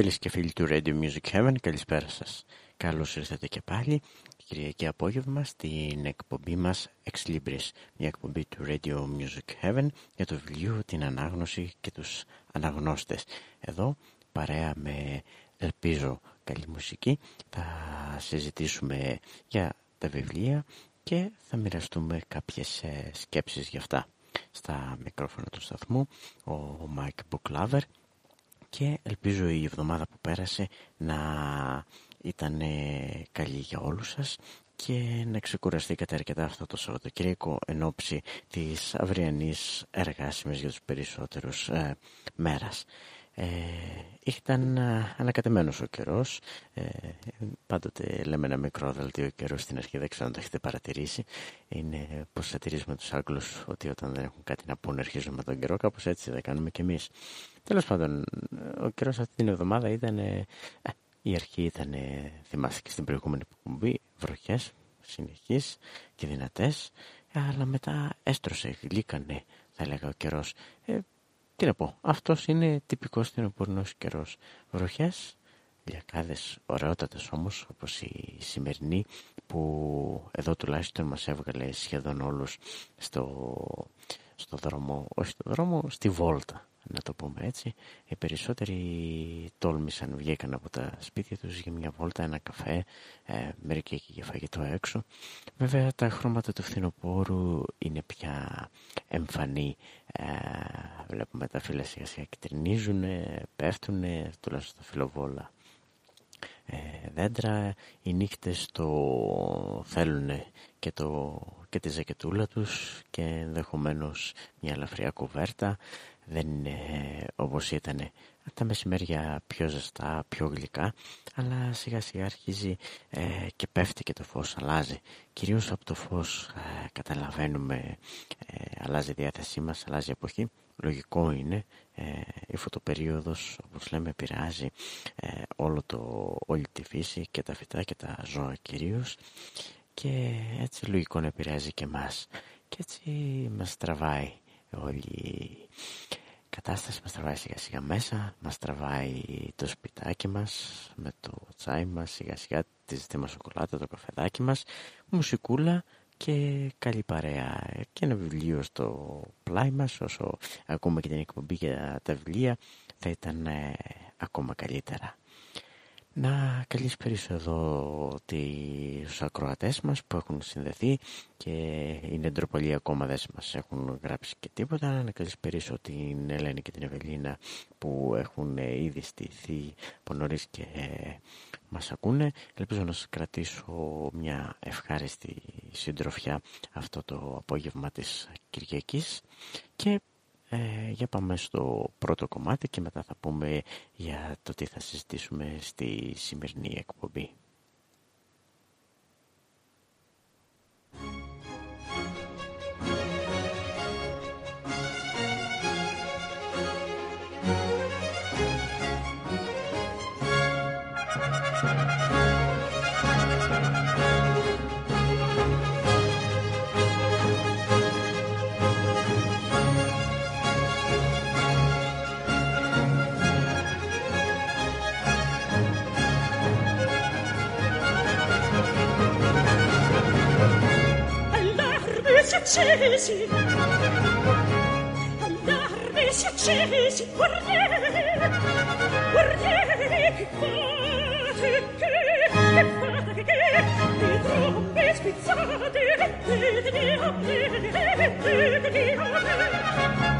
Φίλες και φίλοι του Radio Music Heaven, καλησπέρα σας. Καλώς ήρθατε και πάλι Κυριακή απόγευμα στην εκπομπή μας Ex Libris, μια εκπομπή του Radio Music Heaven για το βιβλίο, την ανάγνωση και τους αναγνώστες. Εδώ, παρέα με ελπίζω καλή μουσική, θα συζητήσουμε για τα βιβλία και θα μοιραστούμε κάποιες ε, σκέψεις για αυτά. Στα μικρόφωνα του σταθμού, ο Mike Booklover και ελπίζω η εβδομάδα που πέρασε να ήταν καλή για όλους σας και να ξεκουραστήκατε αρκετά αυτό το Σαββατοκύριακο εν ώψη της αυριανής εργάσιμης για τους περισσότερους ε, μέρας. Ε, ήταν ε, ανακατεμένος ο καιρός. Ε, πάντοτε λέμε ένα μικρό δελτίο καιρό στην αρχή δεν ξέρω αν το έχετε παρατηρήσει. Είναι πως σατυρίζουμε τους Άγγλους ότι όταν δεν έχουν κάτι να πούνε αρχίζουν με τον καιρό. Κάπως έτσι δεν κάνουμε κι εμείς τέλος πάντων ο καιρός αυτή την εβδομάδα ήταν ε, η αρχή ήταν θυμάστε και στην προηγούμενη εκπομπή βροχές συνεχείς και δυνατές αλλά μετά έστρωσε, γλύκανε θα έλεγα ο καιρός ε, τι να πω, αυτός είναι τυπικός στενοπορνός καιρός. Βροχές, λιακάδες ωραιότατες όμως, όπως η σημερινή, που εδώ τουλάχιστον μας έβγαλε σχεδόν όλους στο, στο δρόμο, όχι στο δρόμο, στη βόλτα να το πούμε έτσι. Οι περισσότεροι τόλμησαν, βγήκαν από τα σπίτια τους για μια βόλτα, ένα καφέ, ε, μερικοί και για φαγητό έξω. Βέβαια τα χρώματα του φθινοπόρου είναι πια εμφανή. Ε, βλέπουμε τα φύλλα σιγά σιγά κυτρινίζουν, πέφτουν, τουλάχιστον τα φιλοβόλα. Ε, δέντρα, οι νύχτες το θέλουν και, το, και τη ζακετούλα τους και ενδεχομένως μια ελαφριά κουβέρτα δεν είναι όπως ήταν τα μεσημέρια πιο ζεστά, πιο γλυκά αλλά σιγά σιγά αρχίζει ε, και πέφτει και το φως, αλλάζει. Κυρίως από το φως ε, καταλαβαίνουμε ε, αλλάζει η διάθεσή μας, αλλάζει η εποχή. Λογικό είναι ε, η φωτοπερίοδος όπως λέμε επηρεάζει όλο το, όλη τη φύση και τα φυτά και τα ζώα κυρίως. Και έτσι λογικό να επηρεάζει και μας και έτσι μας τραβάει όλη η κατάσταση μας τραβάει σιγά σιγά μέσα, μας τραβάει το σπιτάκι μας με το τσάι μας, σιγά σιγά τη ζητήμα σοκολάτα, το καφεδάκι μας, μουσικούλα και καλή παρέα και ένα βιβλίο στο πλάι μας όσο ακούμε και την εκπομπή για τα βιβλία θα ήταν ε, ακόμα καλύτερα. Να καλησπέρισω εδώ τους ακροατές μας που έχουν συνδεθεί και είναι ντροπαλοί ακόμα δεν μας έχουν γράψει και τίποτα. Να καλησπέρισω την Ελένη και την Ευελίνα που έχουν ήδη στηθεί από νωρίς και μας ακούνε. Ελπίζω να σας κρατήσω μια ευχάριστη συντροφιά αυτό το απόγευμα της Κυριακής και ε, για πάμε στο πρώτο κομμάτι και μετά θα πούμε για το τι θα συζητήσουμε στη σημερινή εκπομπή. accesi. Allarme si accesi guardiere guardiere che fate che che fate che le trombe spizzate vedete a me vedete a me.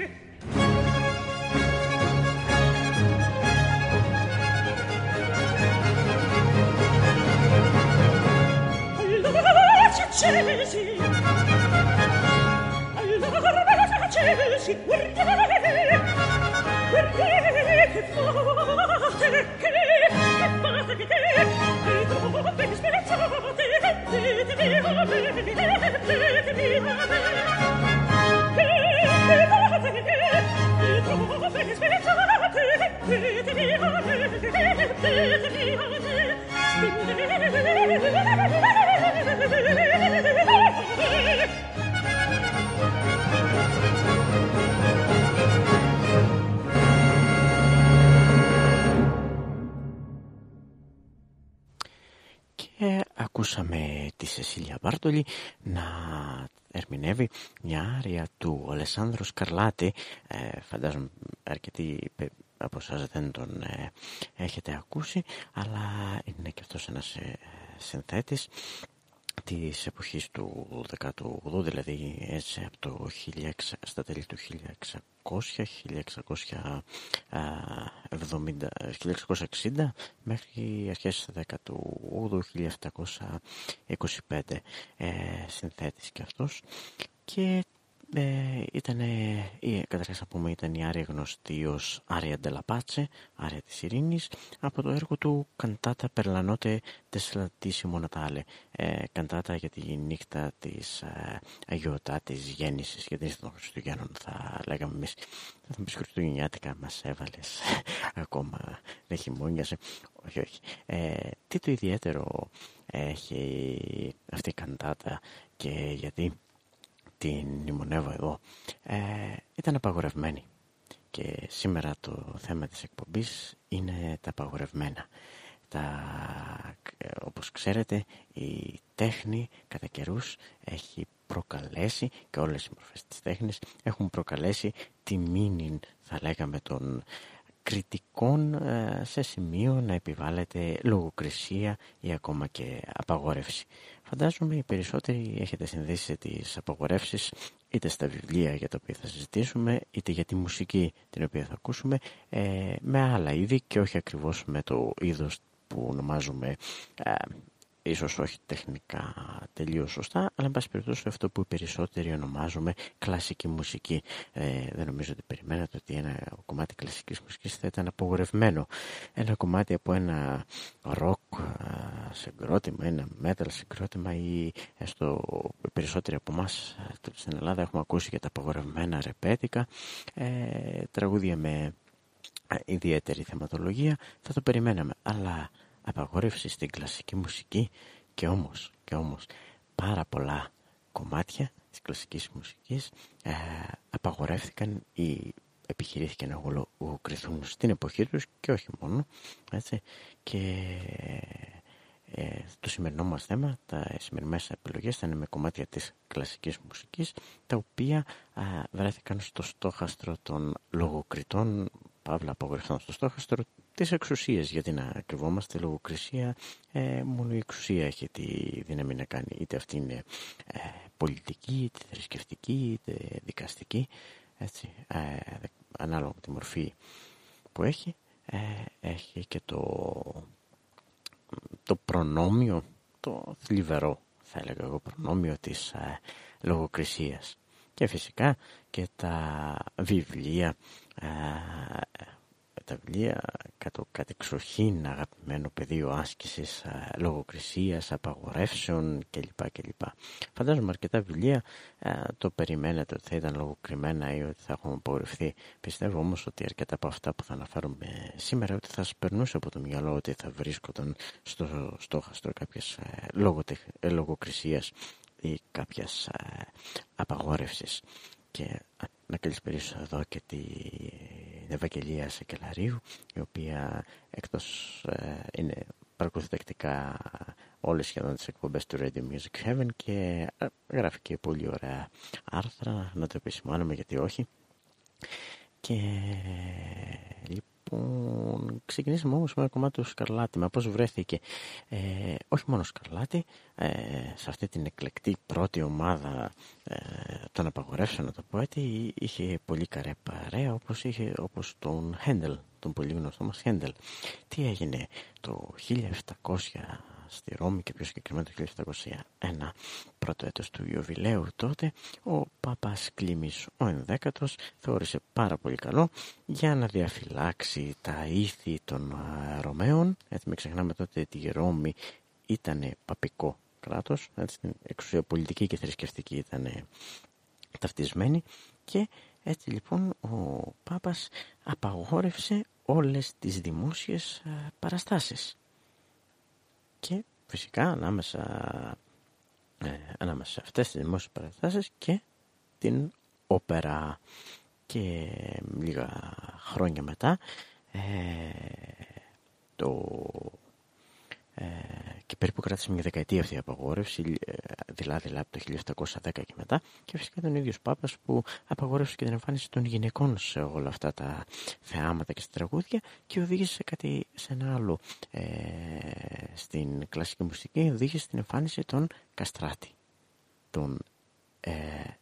accesi allarme accesi guardate guardate che fate che fate che che trovate che spezzate ditemi va bene ditemi va bene che fate che che trovate che spezzate ditemi va bene ditemi va bene Thank you. Ακούσαμε τη Σεσίλια Μπάρτολη να ερμηνεύει μια άρια του Αλεσάνδρου Σκαρλάτη. Ε, φαντάζομαι αρκετοί από εσάς δεν τον ε, έχετε ακούσει, αλλά είναι και αυτός ένας ε, συνθέτης της εποχής του 18ου, δηλαδή έτσι από το 1600, στα τέλη του 1600, 1670, 1660 μέχρι αρχές 18ου, 1725 ε, συνθέτης και αυτός. Και ε, ήταν, ή, καταρχάς να πούμε, ήταν η άρια γνωστή ως Άρια Ντελαπάτσε, Άρια της Ειρήνης, από το έργο του «Καντάτα Περλανότε Τεσσαλατήσιμο Νατάλε», ε, καντάτα για τη νύχτα της ε, Αγιωτά της Γέννησης, για την νύχτα των Χριστουγέννων θα λέγαμε εμείς. Θα μου πεις Χριστουγεννιάτικα μας έβαλες ακόμα, δεν χειμώνιασε. Όχι, όχι. Ε, τι το ιδιαίτερο έχει αυτή η καντάτα και γιατί; Την μνημονεύω εδώ, ε, ήταν απαγορευμένη. Και σήμερα το θέμα της εκπομπής είναι τα απαγορευμένα. Τα, ε, όπως ξέρετε η τέχνη κατά καιρούς έχει προκαλέσει και όλες οι μορφές της τέχνης έχουν προκαλέσει τη μήνυν θα λέγαμε των κριτικών ε, σε σημείο να επιβάλλεται λογοκρισία ή ακόμα και απαγόρευση. Φαντάζομαι οι περισσότεροι έχετε συνδέσει τις απαγορεύσεις είτε στα βιβλία για τα οποία θα συζητήσουμε είτε για τη μουσική την οποία θα ακούσουμε ε, με άλλα είδη και όχι ακριβώς με το είδος που ονομάζουμε ε, ίσως όχι τεχνικά τελείως σωστά, αλλά εν πάση περιπτώσει αυτό που οι περισσότεροι ονομάζουμε κλασική μουσική. Ε, δεν νομίζω ότι περιμένατε ότι ένα κομμάτι κλασικής μουσικής θα ήταν απογορευμένο. Ένα κομμάτι από ένα ροκ συγκρότημα, ένα metal συγκρότημα ή έστω περισσότεροι από εμάς στην Ελλάδα έχουμε ακούσει για τα απογορευμένα ρεπέτικα, ε, τραγούδια με ιδιαίτερη θεματολογία, θα το περιμέναμε. Αλλά απαγόρευση στην κλασική μουσική και όμως, και όμως πάρα πολλά κομμάτια της κλασικής μουσικής ε, απαγορεύτηκαν ή επιχειρήθηκαν να λογοκριθούν στην εποχή τους και όχι μόνο έτσι, και ε, το σημερινό μας θέμα, τα σημερινές επιλογές θα είναι με κομμάτια της κλασικής μουσικής τα οποία ε, βρέθηκαν στο στόχαστρο των λογοκριτών παύλα απογορευτών στο στόχαστρο τις εξουσίες. Γιατί να κρυβόμαστε λογοκρισία ε, μόνο η εξουσία έχει τη δύναμη να κάνει. Είτε αυτή είναι ε, πολιτική είτε θρησκευτική είτε δικαστική έτσι, ε, ανάλογα με τη μορφή που έχει ε, έχει και το, το προνόμιο το θλιβερό θα έλεγα εγώ προνόμιο της ε, λογοκρισίας. Και φυσικά και τα βιβλία τα βιβλία κατ' κατεξοχήν αγαπημένο πεδίο άσκησης λογοκρισίας, απαγορεύσεων κλπ. κλπ. Φαντάζομαι αρκετά βιβλία το περιμένετε ότι θα ήταν λογοκριμένα ή ότι θα έχουν απογορευτεί. Πιστεύω όμως ότι αρκετά από αυτά που θα αναφέρουμε σήμερα ότι θα σας περνούσε από το μυαλό ότι θα βρίσκονταν στο στόχαστρο κάποιες λογοκρισίας ή κάποιας απαγόρευσης. Και να καλησπερίσω εδώ και την Ευαγγελία Σεκελαρίου, η οποία εκτός ε, είναι παρακολουθεί τακτικά όλες σχεδόν τις εκπομπές του Radio Music Heaven και ε, γράφει και πολύ ωραία άρθρα, να το επισημάνουμε γιατί όχι. Και λοιπόν ξεκινήσαμε όμως με ένα κομμάτι του Σκαρλάτη, με πώς βρέθηκε ε, όχι μόνο Σκαρλάτη, ε, σε αυτή την εκλεκτή πρώτη ομάδα ε, των απαγορεύσεων, να το πω έτσι, είχε πολύ καρέ παρέα όπως, είχε, όπως τον Χέντελ, τον πολύ γνωστό μας Χέντελ. Τι έγινε το 1700 στη Ρώμη και πιο συγκεκριμένα το 1701 πρώτο έτος του Ιωβιλέου. Τότε ο Παπάς Κλήμης ο ενδέκατος θεώρησε πάρα πολύ καλό για να διαφυλάξει τα ήθη των Ρωμαίων. Έτσι μην ξεχνάμε τότε ότι η Ρώμη ήταν παπικό κράτος έτσι, εξουσία πολιτική και θρησκευτική ήταν ταυτισμένη. Και έτσι λοιπόν ο Πάπας απαγόρευσε όλες τις δημόσιες παραστάσεις και φυσικά ανάμεσα, ε, ανάμεσα σε αυτές τις δημόσιες παραστάσεις και την όπερα. Και λίγα χρόνια μετά ε, το ε, και περίπου κράτησε μια δεκαετία αυτή η απαγόρευση, ε, δηλαδή από το 1710 και μετά. Και φυσικά ήταν ο ίδιος Πάπας που απαγόρευσε και την εμφάνιση των γυναικών σε όλα αυτά τα θεάματα και στα τραγούδια και οδήγησε σε κάτι σε ένα άλλο ε, στην κλασική μουσική, οδήγησε στην εμφάνιση των καστράτη, των ε,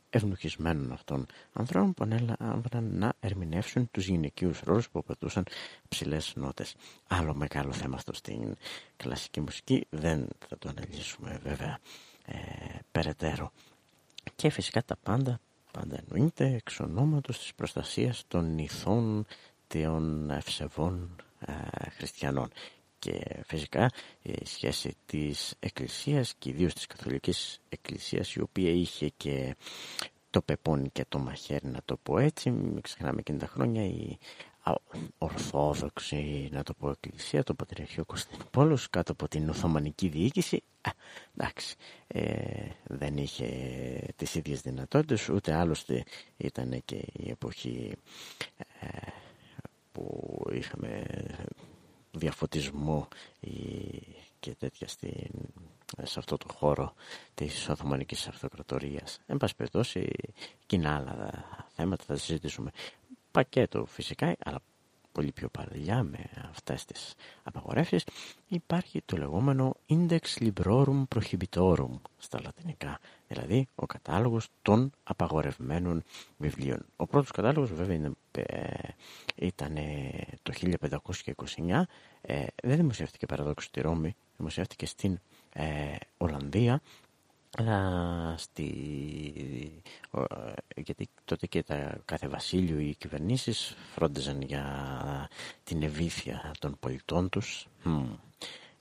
ευνοχισμένων αυτών ανθρώπων που ανέλαβαν να ερμηνεύσουν τους γυναικείους ρόλους που απαιτούσαν ψηλές νότες. Άλλο μεγάλο θέμα αυτό στην κλασική μουσική, δεν θα το αναλύσουμε βέβαια ε, περαιτέρω. Και φυσικά τα πάντα, πάντα εννοείται εξ ονόματος της προστασίας των ηθών των ευσεβών ε, χριστιανών και φυσικά η σχέση της Εκκλησίας και ιδίως της Καθολικής Εκκλησίας η οποία είχε και το πεπόνι και το μαχαίρι να το πω έτσι. Μην ξεχνάμε εκείνη τα χρόνια η Ορθόδοξη να το πω Εκκλησία το Πατριαρχείο Κωνσταντινούπολος κάτω από την Οθωμανική Διοίκηση. Α, εντάξει ε, δεν είχε τις ίδιες δυνατότητες ούτε άλλωστε ήταν και η εποχή ε, που είχαμε διαφωτισμό και τέτοια στην, σε αυτό το χώρο της Οθωμανικής Αυτοκρατορίας. Εν πάση περιπτώσει, κοινά άλλα θέματα θα συζητήσουμε. Πακέτο φυσικά, αλλά πολύ πιο παλιά με αυτές τις απαγορεύσεις υπάρχει το λεγόμενο Index Librorum Prohibitorum στα λατινικά δηλαδή ο κατάλογος των απαγορευμένων βιβλίων. Ο πρώτος κατάλογος βέβαια ε, ήταν το 1529 ε, δεν δημοσιεύτηκε παραδόξου στη Ρώμη. Δημοσιεύτηκε στην ε, Ολλανδία. Αλλά στη... γιατί τότε και τα κάθε βασίλειο οι κυβερνήσεις φρόντιζαν για την ευήθεια των πολιτών τους.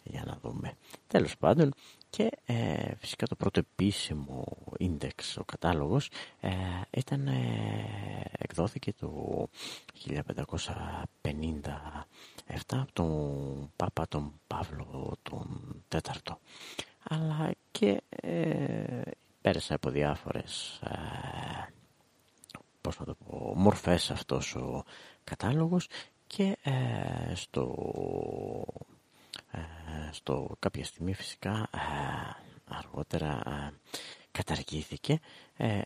Για να δούμε. Τέλος πάντων και ε, φυσικά το πρώτο επίσημο ίντεξ ο κατάλογος ε, ήταν ε, εκδόθηκε το 1557 από τον Πάπα τον Παύλο τον Τέταρτο. Αλλά και ε, πέρασε από διάφορες ε, πώς να το πω, μορφές αυτός ο κατάλογος και ε, στο, ε, στο κάποια στιγμή φυσικά ε, αργότερα καταργήθηκε.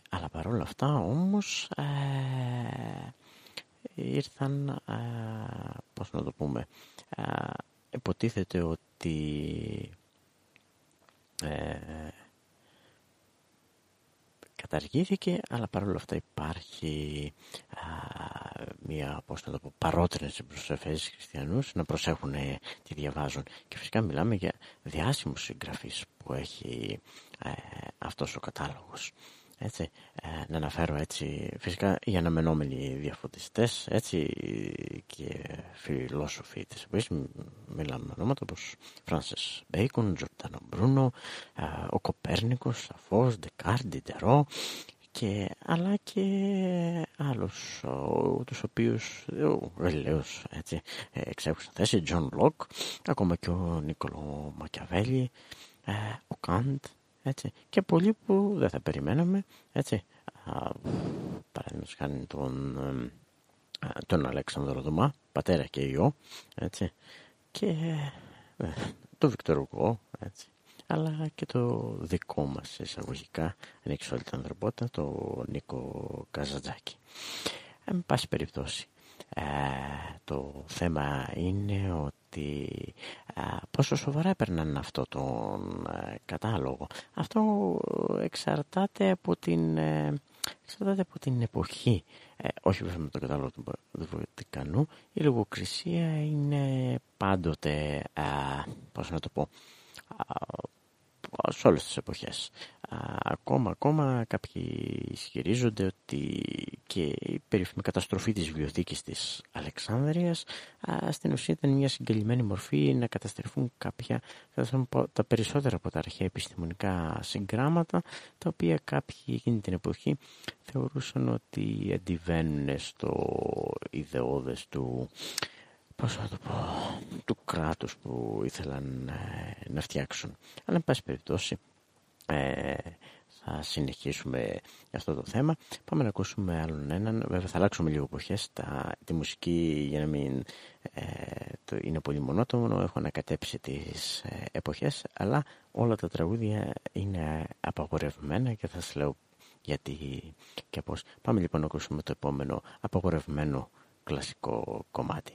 Αλλά παρόλα αυτά όμως ήρθαν πώς να το πούμε υποτίθεται ότι ε, καταργήθηκε αλλά παρόλα αυτά υπάρχει μια πώς να το πω, παρότρινση προς τους χριστιανούς να προσέχουν τι διαβάζουν. Και φυσικά μιλάμε για διάσημους συγγραφείς που έχει ε, αυτός ο κατάλογος έτσι, ε, να αναφέρω έτσι φυσικά οι αναμενόμενοι διαφωτιστές έτσι και φιλόσοφοι της εποχής μιλάμε με ονόματα όπως Φράνσις Μπέικον, Τζορτάνο Μπρούνο ε, ο Κοπέρνικος, σαφώς, Ντεκάρ, Ντιντερό και, αλλά και άλλους ο, τους οποίους ο Γαλιλαίος έτσι, ε, εξέχουσαν θέση, Τζον Λοκ ακόμα και ο Νίκολο Μακιαβέλη ε, ο Καντ έτσι. Και πολλοί που δεν θα περιμέναμε, έτσι. Παραδείγματος χάρη τον, τον Αλέξανδρο Δουμά, πατέρα και υιό, έτσι. Και ε, το Βικτοργό, έτσι. Αλλά και το δικό μας εισαγωγικά, ανοίξει όλη την ανθρωπότητα, το Νίκο Καζατζάκη. Εν πάση περιπτώσει, ε, το θέμα είναι ότι πόσο σοβαρά έπαιρναν αυτό τον κατάλογο. Αυτό εξαρτάται από την, εξαρτάται από την εποχή. όχι βέβαια με το κατάλογο του Βατικανού. Η λογοκρισία είναι πάντοτε, πώς να το πω, σε όλες τις εποχές. Ακόμα, ακόμα κάποιοι ισχυρίζονται ότι και η περίφημη καταστροφή της βιβλιοθήκης της Αλεξάνδρειας στην ουσία ήταν μια συγκαλυμμένη μορφή να καταστρεφούν κάποια, τα περισσότερα από τα αρχαία επιστημονικά συγγράμματα τα οποία κάποιοι εκείνη την εποχή θεωρούσαν ότι αντιβαίνουν στο ιδεώδες του πώς θα το πω, του κράτους που ήθελαν ε, να φτιάξουν. Αλλά, εν πάση περιπτώσει, ε, θα συνεχίσουμε αυτό το θέμα. Πάμε να ακούσουμε άλλον έναν. Βέβαια θα αλλάξουμε λίγο εποχές. τη μουσική για να μην ε, το είναι πολύ μονότομο. Έχω ανακατέψει τις ε, εποχές. Αλλά όλα τα τραγούδια είναι απαγορευμένα και θα σας λέω γιατί και πώς. Πάμε λοιπόν να ακούσουμε το επόμενο απαγορευμένο κλασικό κομμάτι.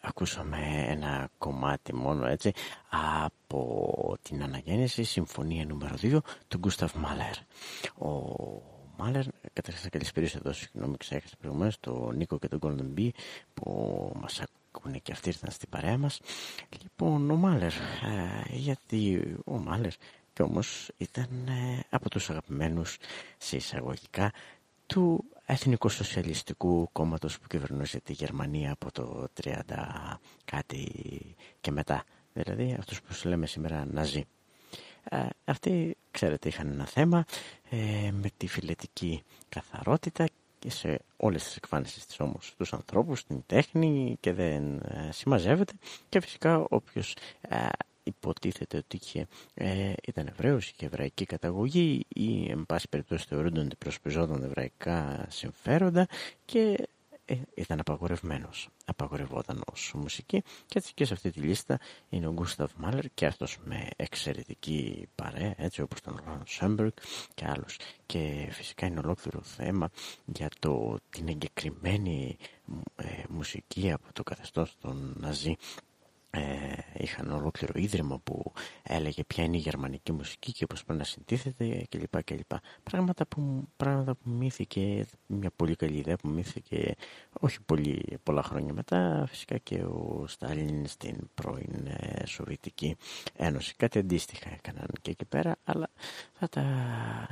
Ακούσαμε ένα κομμάτι μόνο έτσι από την αναγέννηση συμφωνία νούμερο 2 του Γκούσταβ Μάλερ. Ο Μάλερ, καταρχάς να καλησπέρισω εδώ, συγγνώμη ξέχασα προηγουμένως, τον Νίκο και τον Golden Bee που μας ακούνε και αυτοί ήρθαν στην παρέα μας. Λοιπόν, ο Μάλερ, ε, γιατί ο Μάλερ και όμως ήταν ε, από τους αγαπημένους σε εισαγωγικά του Εθνικού Σοσιαλιστικού Κόμματος που κυβερνούσε τη Γερμανία από το 30 κάτι και μετά. Δηλαδή αυτούς που λέμε σήμερα Ναζί. Ε, αυτοί, ξέρετε, είχαν ένα θέμα ε, με τη φιλετική καθαρότητα και σε όλες τις εκφάνσεις της όμως τους ανθρώπους, την τέχνη και δεν ε, συμμαζεύεται και φυσικά όποιος ε, υποτίθεται ότι είχε, ε, ήταν Εβραίος, είχε εβραϊκή καταγωγή ή εν πάση περιπτώσει θεωρούνται ότι προσπιζόταν εβραϊκά συμφέροντα και ε, ήταν απαγορευμένος, απαγορευόταν ως μουσική και έτσι και σε αυτή τη λίστα είναι ο Γκούσταβ Μάλερ και αυτός με εξαιρετική παρέα έτσι όπως τον Ρον Σέμπεργκ και άλλους. Και φυσικά είναι ολόκληρο θέμα για το, την εγκεκριμένη ε, μουσική από το καθεστώς των Ναζί ε, είχαν ολόκληρο ίδρυμα που έλεγε ποια είναι η γερμανική μουσική και πώς πρέπει να συντίθεται κλπ. κλπ. Πράγματα που, πράγματα που μύθηκε, μια πολύ καλή ιδέα που μύθηκε όχι πολύ, πολλά χρόνια μετά φυσικά και ο Στάλιν στην πρώην ε, Σοβιετική Ένωση. Κάτι αντίστοιχα έκαναν και εκεί πέρα αλλά θα τα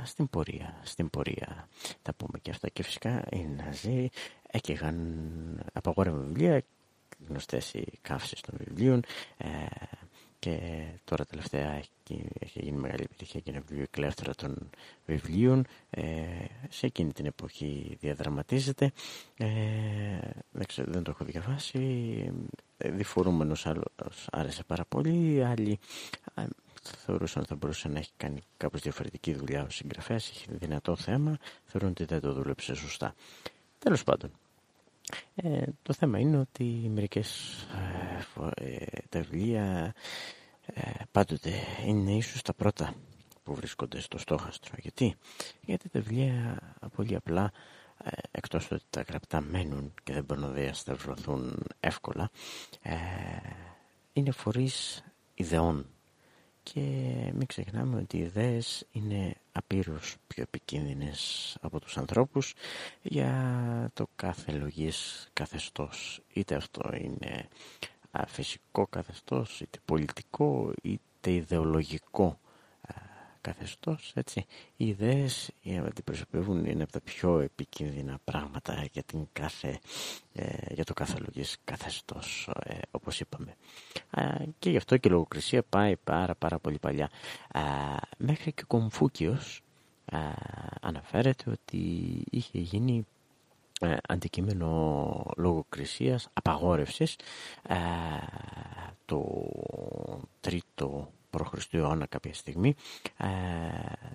στην πορεία, στην πορεία τα πούμε και αυτά και φυσικά οι Ναζί έκαιγαν απαγόρευαν βιβλία γνωστές οι καύσεις των βιβλίων ε, και τώρα τελευταία έχει, έχει γίνει μεγάλη επιτυχία και ένα βιβλίο εκλέφθερα των βιβλίων ε, σε εκείνη την εποχή διαδραματίζεται. Ε, δεν, ξέρω, δεν το έχω διαβάσει ε, διφορούμενος άλλος άρεσε πάρα πολύ άλλοι ε, θεωρούσαν ότι θα μπορούσε να έχει κάνει κάπως διαφορετική δουλειά ο συγγραφέας είχε δυνατό θέμα θεωρούν ότι δεν το δούλεψε σωστά. Τέλος πάντων ε, το θέμα είναι ότι μερικές ε, ε, τα βιβλία ε, πάντοτε είναι ίσως τα πρώτα που βρίσκονται στο στόχαστρο. Γιατί, Γιατί τα βιβλία πολύ απλά ε, εκτός ότι τα γραπτά μένουν και δεν μπορούν να διασταυρωθούν εύκολα είναι φορείς ιδεών και μην ξεχνάμε ότι οι ιδέες είναι απείρως πιο επικίνδυνες από τους ανθρώπους για το κάθε λογής καθεστώς. Είτε αυτό είναι φυσικό καθεστώς, είτε πολιτικό, είτε ιδεολογικό καθεστώς, έτσι. Οι ιδέες αντιπροσωπεύουν είναι από τα πιο επικίνδυνα πράγματα για, την κάθε, ε, για το κάθε λογής καθεστώς, ε, όπως είπαμε. και γι' αυτό και η λογοκρισία πάει πάρα πάρα πολύ παλιά. μέχρι και ο Κομφούκιος αναφέρεται ότι είχε γίνει ε, αντικείμενο λογοκρισίας, απαγόρευσης το τρίτο π.Χ. αιώνα κάποια στιγμή ε,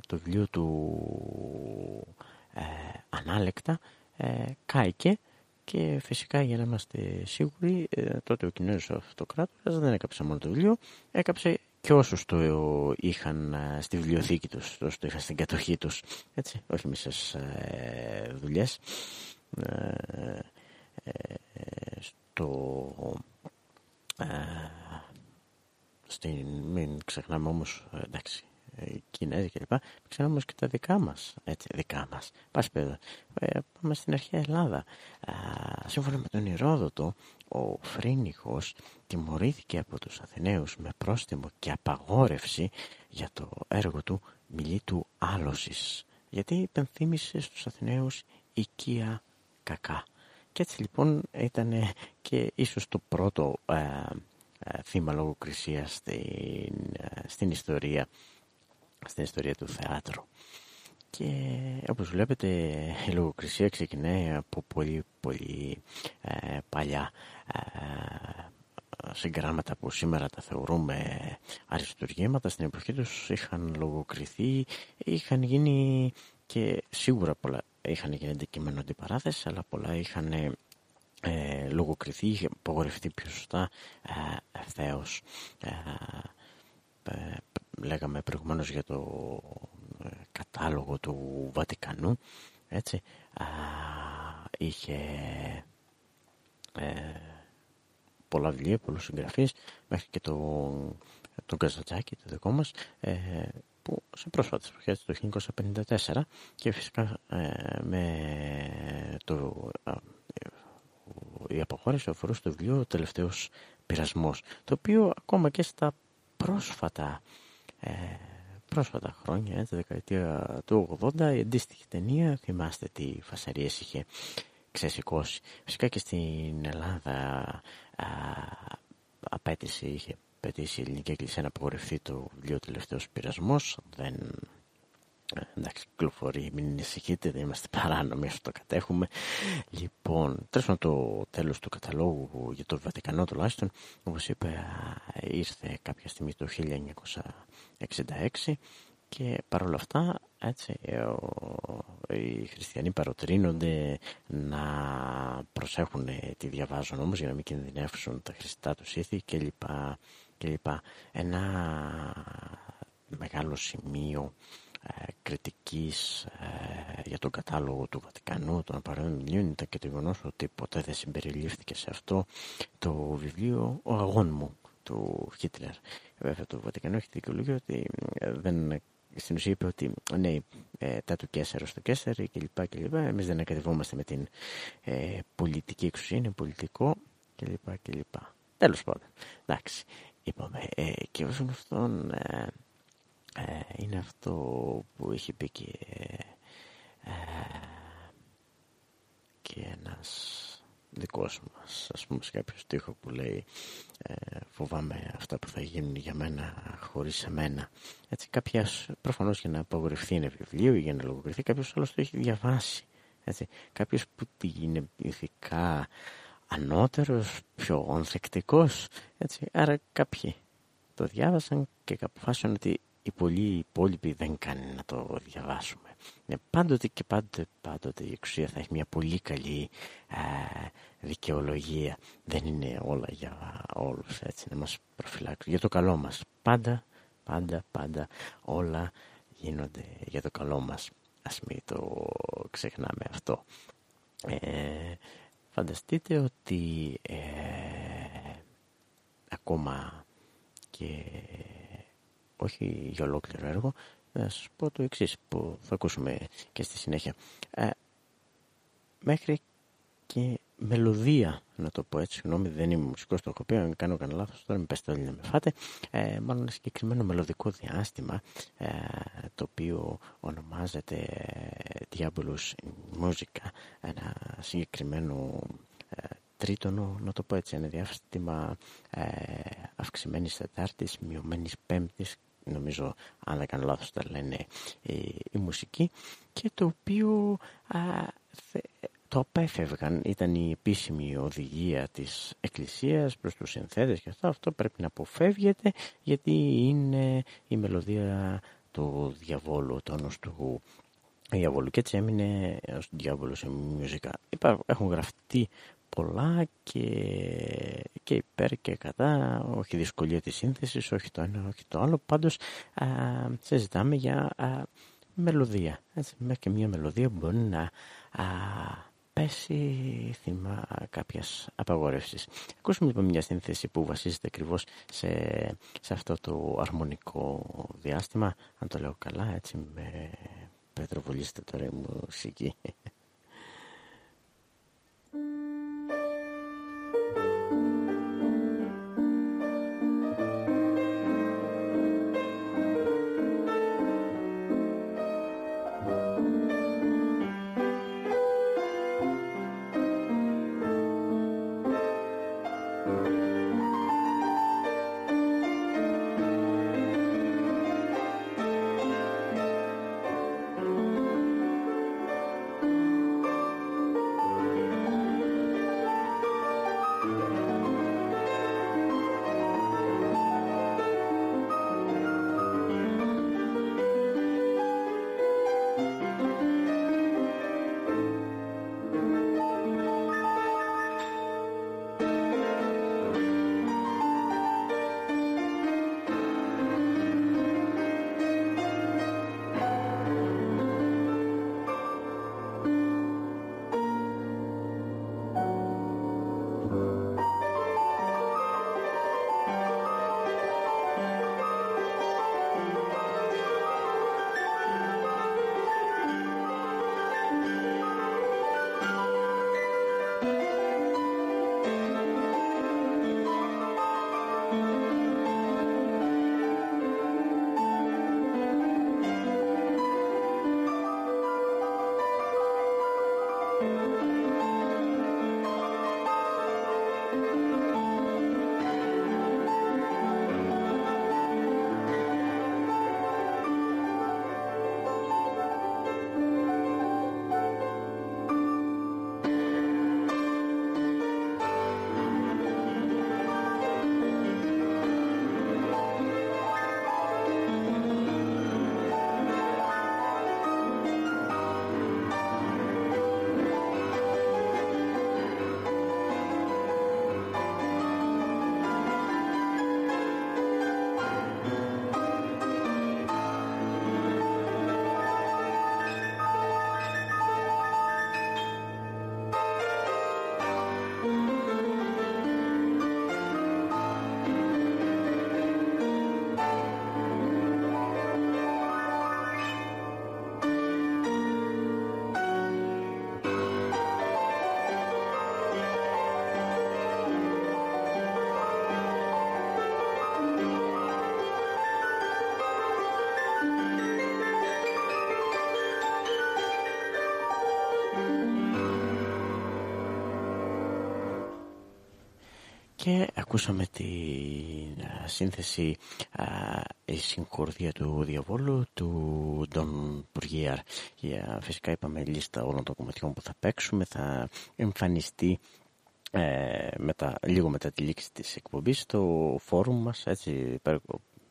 το βιβλίο του ε, Ανάλεκτα ε, κάηκε και φυσικά για να είμαστε σίγουροι ε, τότε ο Κινέζος αυτοκράτορας δεν έκαψε μόνο το βιβλίο έκαψε και όσους το είχαν ε, στη βιβλιοθήκη τους όσους το είχαν στην κατοχή τους έτσι, όχι μισές ε, δουλειές στο στην, μην ξεχνάμε όμως, ε, εντάξει, οι ε, Κινέζοι κλπ. Μην ξεχνάμε όμως και τα δικά μας, έτσι, δικά μας. Πας παιδό, ε, πάμε στην αρχαία Ελλάδα. Α, σύμφωνα με τον Ηρόδοτο, ο Φρίνιχος τιμωρήθηκε από τους Αθηναίους με πρόστιμο και απαγόρευση για το έργο του μιλή του άλωσης. Γιατί υπενθύμησε στους Αθηναίους οικία κακά. Και έτσι λοιπόν ήταν και ίσως το πρώτο ε, θύμα λογοκρισία στην, ε, στην ιστορία στην ιστορία του θεάτρου. Και όπως βλέπετε η λογοκρισία ξεκινάει από πολύ πολύ ε, παλιά ε, συγγράμματα που σήμερα τα θεωρούμε αριστουργήματα. Στην εποχή τους είχαν λογοκριθεί είχαν γίνει και σίγουρα πολλά είχαν γίνει αντικείμενο αντιπαράθεση αλλά πολλά είχαν ε, λογοκριθεί, είχε απογορευτεί πιο σωστά ε, ευθέως. Ε, ε, λέγαμε προηγουμένως για το ε, κατάλογο του Βατικανού, έτσι, είχε πολλά βιβλία, πολλούς συγγραφείς, μέχρι και το, τον Καζατζάκη, το δικό μας, που σε πρόσφατες εποχές το 1954 και φυσικά με το η αποχώρηση αφορούσε το βιβλίο «Ο τελευταίος πειρασμός», το οποίο ακόμα και στα πρόσφατα, ε, πρόσφατα χρόνια, ε, τη δεκαετία του 80, η αντίστοιχη ταινία, θυμάστε τι φασαρίες είχε ξεσηκώσει. Φυσικά και στην Ελλάδα α, απέτησε, είχε πετήσει η ελληνική εκκλησία να απογορευτεί το βιβλίο «Ο τελευταίος πειρασμός», δεν εντάξει, κυκλοφορεί, μην ανησυχείτε, δεν είμαστε παράνομοι, αυτό το κατέχουμε. Λοιπόν, τέλος το τέλος του καταλόγου για το Βατικανό τουλάχιστον, όπως είπε, ήρθε κάποια στιγμή το 1966 και παρόλα αυτά, έτσι, οι χριστιανοί παροτρύνονται να προσέχουν τι διαβάζουν όμως για να μην κινδυνεύσουν τα χριστά τους ήθη κλπ. Ένα μεγάλο σημείο ε, κριτικής ε, για τον κατάλογο του Βατικανού των απαραίτητων ήταν και το γεγονός ότι ποτέ δεν συμπεριλήφθηκε σε αυτό το βιβλίο «Ο αγών μου» του Χίτλερ. Βέβαια το Βατικανό έχει δικαιολογία ότι ε, δεν στην ουσία είπε ότι ναι, ε, τα του Κέσσερα στο Κέσσερα κλπ. κλπ. Εμείς δεν ακαδευόμαστε με την ε, πολιτική εξουσία, είναι πολιτικό κλπ. κλπ. Τέλος πάντων. Εντάξει. Είπαμε. Ε, και όσον αυτόν ε, ε, είναι αυτό που έχει πει και, ε, και ένας δικός μας ας πούμε σε κάποιο στίχο που λέει ε, φοβάμαι αυτά που θα γίνουν για μένα χωρίς εμένα έτσι κάποιος προφανώς για να απαγορευτεί ένα βιβλίο ή για να λογοκριθεί κάποιος άλλος το έχει διαβάσει. Έτσι, κάποιος που είναι ηθικά ανώτερος πιο ανθεκτικός. Έτσι, άρα κάποιοι το διάβασαν και αποφάσισαν ότι οι πολλοί υπόλοιποι δεν κάνει να το διαβάσουμε. Ναι, πάντοτε και πάντοτε, πάντοτε η εξουσία θα έχει μια πολύ καλή ε, δικαιολογία. Δεν είναι όλα για όλους έτσι να μας προφυλάξουν. Για το καλό μας. Πάντα, πάντα, πάντα όλα γίνονται για το καλό μας. Ας μην το ξεχνάμε αυτό. Ε, φανταστείτε ότι ε, ακόμα και όχι για ολόκληρο έργο, να σας πω το εξής που θα ακούσουμε και στη συνέχεια. Ε, μέχρι και μελωδία, να το πω έτσι, συγγνώμη δεν είμαι μουσικός, το έχω πει, αν κάνω κανένα λάθος, τώρα με πέστε όλοι να με φάτε, ε, μάλλον ένα συγκεκριμένο μελωδικό διάστημα, ε, το οποίο ονομάζεται ε, Diabolus Musica, ένα συγκεκριμένο ε, τρίτονο, να το πω έτσι, ένα διάστημα ε, αυξημένης Τετάρτης, μειωμένης Πέμπτης νομίζω αν δεν κάνω λάθος τα λένε η, η μουσική και το οποίο α, το απέφευγαν, ήταν η επίσημη οδηγία της Εκκλησίας προς τους συνθέτες και αυτό, αυτό πρέπει να αποφεύγεται γιατί είναι η μελωδία του διαβόλου, ο τόνος του διαβόλου. Και έτσι έμεινε ως διάβολος σε μουσικά. Έχουν γραφτεί πολλά και, και υπέρ και κατά, όχι δυσκολία της σύνθεσης, όχι το ένα, όχι το άλλο. Πάντως α, συζητάμε για α, μελωδία. Έτσι, και μια μελωδία μπορεί να α, πέσει θύμα κάποιας απαγόρευσης. Ακούσουμε λοιπόν μια σύνθεση που βασίζεται ακριβώς σε, σε αυτό το αρμονικό διάστημα, αν το λέω καλά, έτσι με πετροβολήστε τώρα η μουσική. Ακούσαμε τη σύνθεση «Η συγχορδία του διαβόλου» του Don Πουργιάρ. Φυσικά είπαμε λίστα όλων των κομματιών που θα παίξουμε, θα εμφανιστεί ε, μετά, λίγο μετά τη λήξη της εκπομπής στο φόρουμ μας, έτσι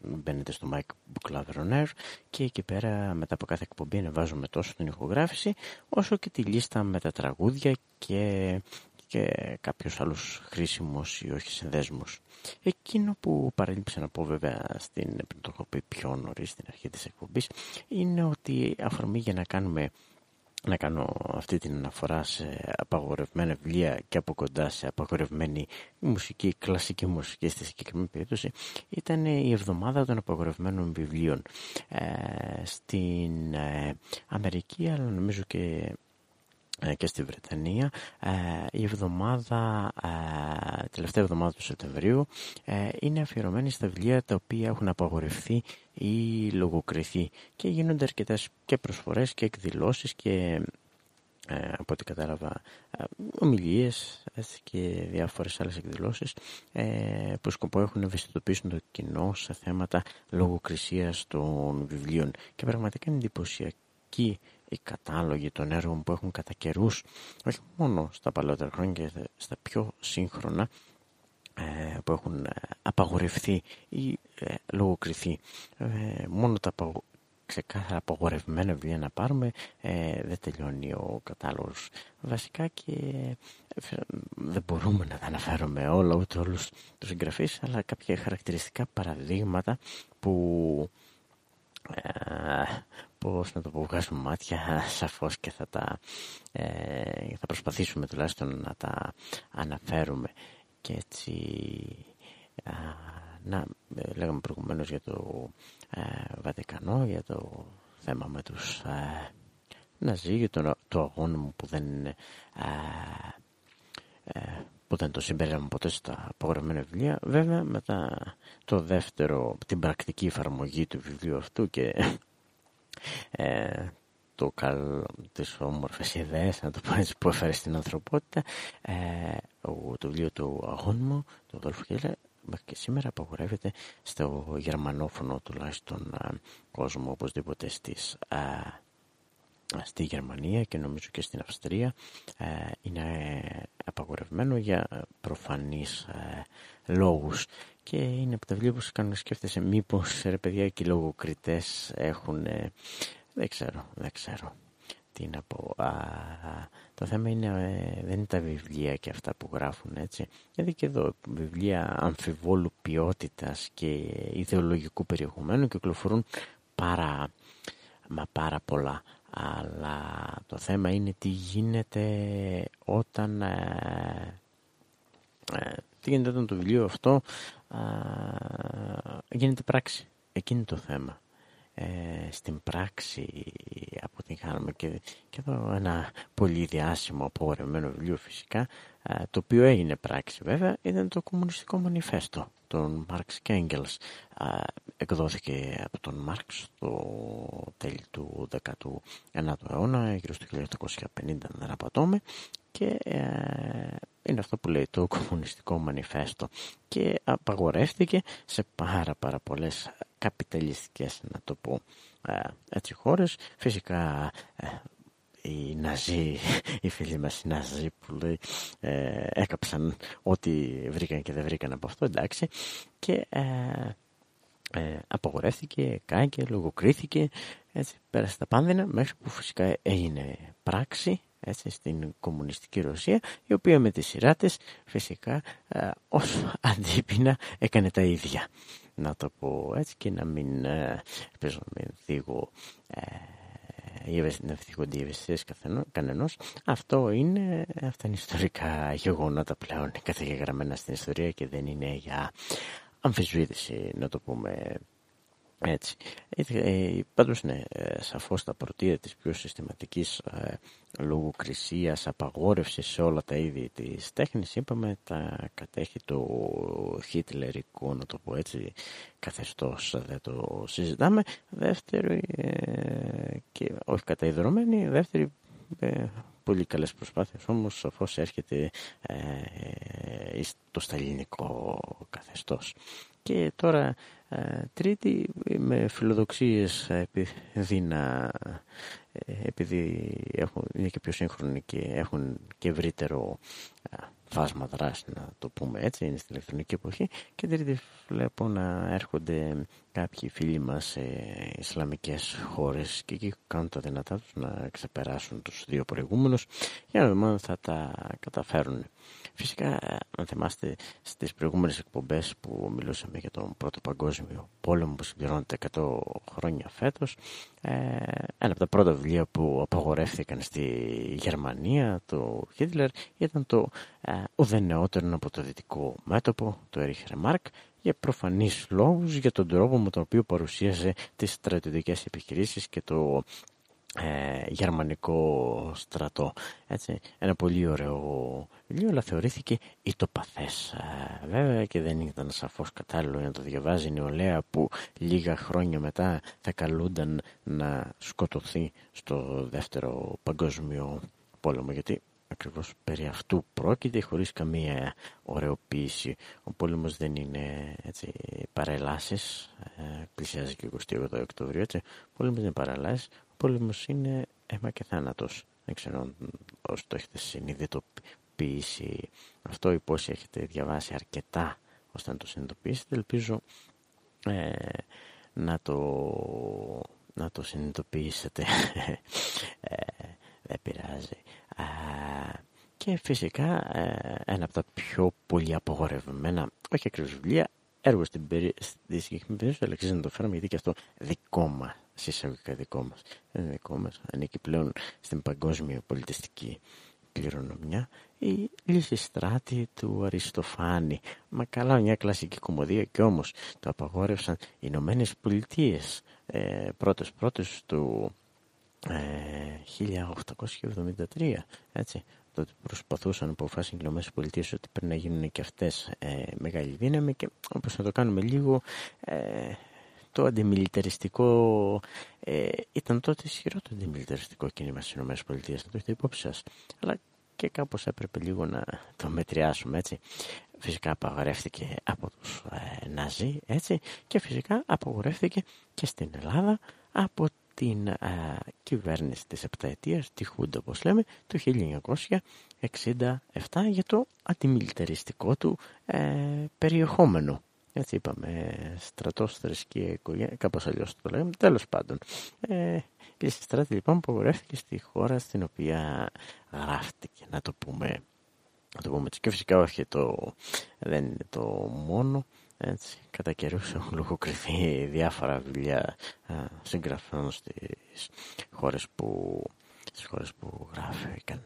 μπαίνετε στο Mike Book on Air και εκεί πέρα μετά από κάθε εκπομπή ανεβάζουμε τόσο την ηχογράφηση όσο και τη λίστα με τα τραγούδια και και κάποιους άλλους χρήσιμους ή όχι συνδέσμους. Εκείνο που παρέλειψα να πω βέβαια στην, πριν το έχω πει πιο νωρίς στην αρχή της εκπομπής είναι ότι αφορμή για να κάνουμε να κάνω αυτή την αναφορά σε απαγορευμένα βιβλία και από κοντά σε απαγορευμένη μουσική, κλασική μουσική στη συγκεκριμένη περίπτωση ήταν η εβδομάδα των απαγορευμένων βιβλίων ε, στην ε, Αμερική αλλά νομίζω και ε, και στη Βρετανία. Ε, η εβδομάδα, ε, τελευταία εβδομάδα του Σεπτεμβρίου είναι αφιερωμένη στα βιβλία τα οποία έχουν απαγορευτεί ή λογοκριθεί. Και γίνονται αρκετές και προσφορές και εκδηλώσεις και από ό,τι κατάλαβα ομιλίες και διάφορες άλλες εκδηλώσεις που σκοπό έχουν να ευαισθητοποιήσουν το κοινό σε θέματα λογοκρισίας των βιβλίων. Και πραγματικά είναι εντυπωσιακή οι κατάλογοι των έργων που έχουν κατά καιρούς, όχι μόνο στα παλαιότερα χρόνια και στα πιο σύγχρονα, ε, που έχουν ε, απαγορευτεί ή ε, λογοκριθεί. Μόνο τα ξεκάθαρα απαγορευμένα βιβλία να πάρουμε δεν τελειώνει ο κατάλογος. Βασικά και δεν μπορούμε να τα αναφέρουμε όλα ούτε όλους τους συγγραφείς αλλά κάποια χαρακτηριστικά παραδείγματα που πώς να το πω βγάζουμε μάτια σαφώς και θα τα ε, θα προσπαθήσουμε τουλάχιστον να τα αναφέρουμε και έτσι να ε, λέγαμε προηγουμένως για το ε, Βατικανό για το θέμα με τους ε, Ναζί για το, το αγώνα μου που δεν ε, ε, που δεν το συμπέραμε ποτέ στα απογραμμένα βιβλία. Βέβαια μετά το δεύτερο, την πρακτική εφαρμογή του βιβλίου αυτού και ε, το καλό, τις όμορφες ιδέες, να το πω έτσι, που έφερε στην ανθρωπότητα, ε, το βιβλίο του αγώνου, του Δόλφου Χέλε, μέχρι και σήμερα απαγορεύεται στο γερμανόφωνο τουλάχιστον ε, κόσμο οπωσδήποτε στις ε, στη Γερμανία και νομίζω και στην Αυστρία ε, είναι απαγορευμένο για προφανείς ε, λόγους. Και είναι από τα βιβλία που σου κάνουν να σκέφτεσαι μήπως ρε παιδιά και οι λογοκριτές έχουν ε, δεν ξέρω, δεν ξέρω τι να πω. Α, το θέμα είναι δεν είναι τα βιβλία και αυτά που γράφουν έτσι. Γιατί και εδώ βιβλία αμφιβόλου ποιότητας και ιδεολογικού περιεχομένου κυκλοφορούν πάρα μα πάρα πολλά αλλά το θέμα είναι τι γίνεται όταν ε, ε, τι γίνεται όταν το βιβλίο αυτό ε, γίνεται πράξη. Εκείνη το θέμα. Ε, στην πράξη αποτυγχάνουμε και, και εδώ ένα πολύ διάσημο απογορευμένο βιβλίο φυσικά το οποίο έγινε πράξη βέβαια ήταν το κομμουνιστικό μανιφέστο των Μάρξ και Έγγελς εκδόθηκε από τον Μάρξ το τέλη του 19ου αιώνα γύρω στο 1850 δεν απατώμε και ε, είναι αυτό που λέει το κομμουνιστικό μανιφέστο. Και απαγορεύτηκε σε πάρα πάρα πολλές καπιταλιστικές να το πω ε, έτσι χώρες. Φυσικά ε, οι Ναζί, οι φίλοι μας οι Ναζί που λέει, ε, έκαψαν ό,τι βρήκαν και δεν βρήκαν από αυτό, εντάξει, και ε, ε, απογορεύτηκε, κάηκε, λογοκρίθηκε, έτσι, πέρασε τα πάνδυνα μέχρι που φυσικά έγινε πράξη έτσι, στην κομμουνιστική Ρωσία η οποία με τις σειρά φυσικά ε, ως αντίπεινα έκανε τα ίδια. Να το πω έτσι και να μην ε, παίζω με δίγω ε, να ευθυγόνται οι ευαισθησίες κανενός. Αυτό είναι, αυτά είναι ιστορικά γεγονότα πλέον καθηγεγραμμένα στην ιστορία και δεν είναι για αμφισβήτηση, να το πούμε έτσι. Ε, πάντως ναι, ε, σαφώς τα πρωτεία της πιο συστηματικής ε, λογοκρισίας, απαγόρευσης σε όλα τα είδη της τέχνης, είπαμε, τα κατέχει το χιτλερικό, να το πω έτσι, καθεστώς, δεν το συζητάμε. Δεύτερη, ε, και όχι καταϊδρωμένη, δεύτερη, ε, πολύ καλές προσπάθειες όμως σαφώς έρχεται ε, το σταλινικό καθεστώς. Και τώρα ε, τρίτη με φιλοδοξίες επειδή, να, ε, επειδή έχουν, είναι και πιο σύγχρονοι και έχουν και ευρύτερο φάσμα δράση να το πούμε έτσι, είναι στην ηλεκτρονική εποχή και τρίτη βλέπω να έρχονται κάποιοι φίλοι μας σε Ισλαμικές χώρες και εκεί κάνουν τα δυνατά τους να ξεπεράσουν τους δύο προηγούμενους για να δούμε αν θα τα καταφέρουν. Φυσικά, αν θυμάστε στις προηγούμενες εκπομπές που μιλούσαμε για τον Πρώτο Παγκόσμιο Πόλεμο που συμπληρώνεται 100 χρόνια φέτος, ε, ένα από τα πρώτα βιβλία που απαγορεύτηκαν στη Γερμανία, το Χίτλερ, ήταν το ε, ουδενεότερο από το δυτικό μέτωπο, το Έριχ Ρεμάρκ, για προφανείς λόγους για τον τρόπο με τον οποίο παρουσίαζε τις στρατιωτικές επιχειρήσεις και το ε, γερμανικό στρατό. Έτσι, ένα πολύ ωραίο βιβλίο, αλλά θεωρήθηκε ητοπαθές. Ε, βέβαια και δεν ήταν σαφώς κατάλληλο να το διαβάζει η νεολαία που λίγα χρόνια μετά θα καλούνταν να σκοτωθεί στο δεύτερο παγκόσμιο πόλεμο. Γιατί ακριβώς περί αυτού πρόκειται χωρίς καμία ωρεοποίηση. Ο πόλεμος δεν είναι έτσι, παρελάσεις, ε, πλησιάζει και 28 Οκτωβρίου, έτσι. Ο πόλεμος δεν είναι παρελάσεις, ο πόλεμος είναι αίμα και θάνατος. Δεν ξέρω όσο το έχετε συνειδητοποιήσει αυτό ή πώς έχετε διαβάσει αρκετά ώστε να το συνειδητοποιήσετε. Ελπίζω ε, να, το, να το συνειδητοποιήσετε. ε, δεν πειράζει. Και φυσικά ε, ένα από τα πιο πολύ απογορευμένα, όχι ακριβώς βιβλία, έργο στην, περί... στη συγκεκριμένη περίπτωση, αλλά αξίζει να το φέρουμε γιατί και αυτό δικό μας, συσσαγωγικά δικό μας. Δεν είναι δικό μας, ανήκει πλέον στην παγκόσμια πολιτιστική κληρονομιά. Η στράτη του Αριστοφάνη. Μα καλά, μια κλασική κομμωδία και όμως το απαγόρευσαν οι Ηνωμένες Πολιτείες. Ε, πρώτες πρώτες του 1873 έτσι τότε προσπαθούσαν να αποφάσισαν οι Ηνωμένες Πολιτείες ότι πρέπει να γίνουν και αυτές ε, μεγάλη δύναμη και όπως να το κάνουμε λίγο ε, το αντιμιλιταριστικό ε, ήταν τότε ισχυρό το αντιμιλιταριστικό κίνημα στις Ηνωμένες Πολιτείες να το έχετε υπόψη σας αλλά και κάπως έπρεπε λίγο να το μετριάσουμε έτσι φυσικά απαγορεύτηκε από τους ε, Ναζί έτσι και φυσικά απαγορεύτηκε και στην Ελλάδα από την α, κυβέρνηση της επταετίας, τη Χούντα όπως λέμε, το 1967 για το αντιμιλιταριστικό του ε, περιεχόμενο. Έτσι είπαμε, στρατός, θρησκεία, οικογένεια, κάπως αλλιώς το λέμε, τέλος πάντων. Ε, η στράτη λοιπόν απογορεύτηκε στη χώρα στην οποία γράφτηκε, να το πούμε. Να το πούμε έτσι. Και φυσικά όχι το, δεν είναι το μόνο. Έτσι, κατά καιρούς έχουν λογοκριθεί διάφορα βιβλία συγγραφών στις χώρες που, στις χώρες που γράφηκαν.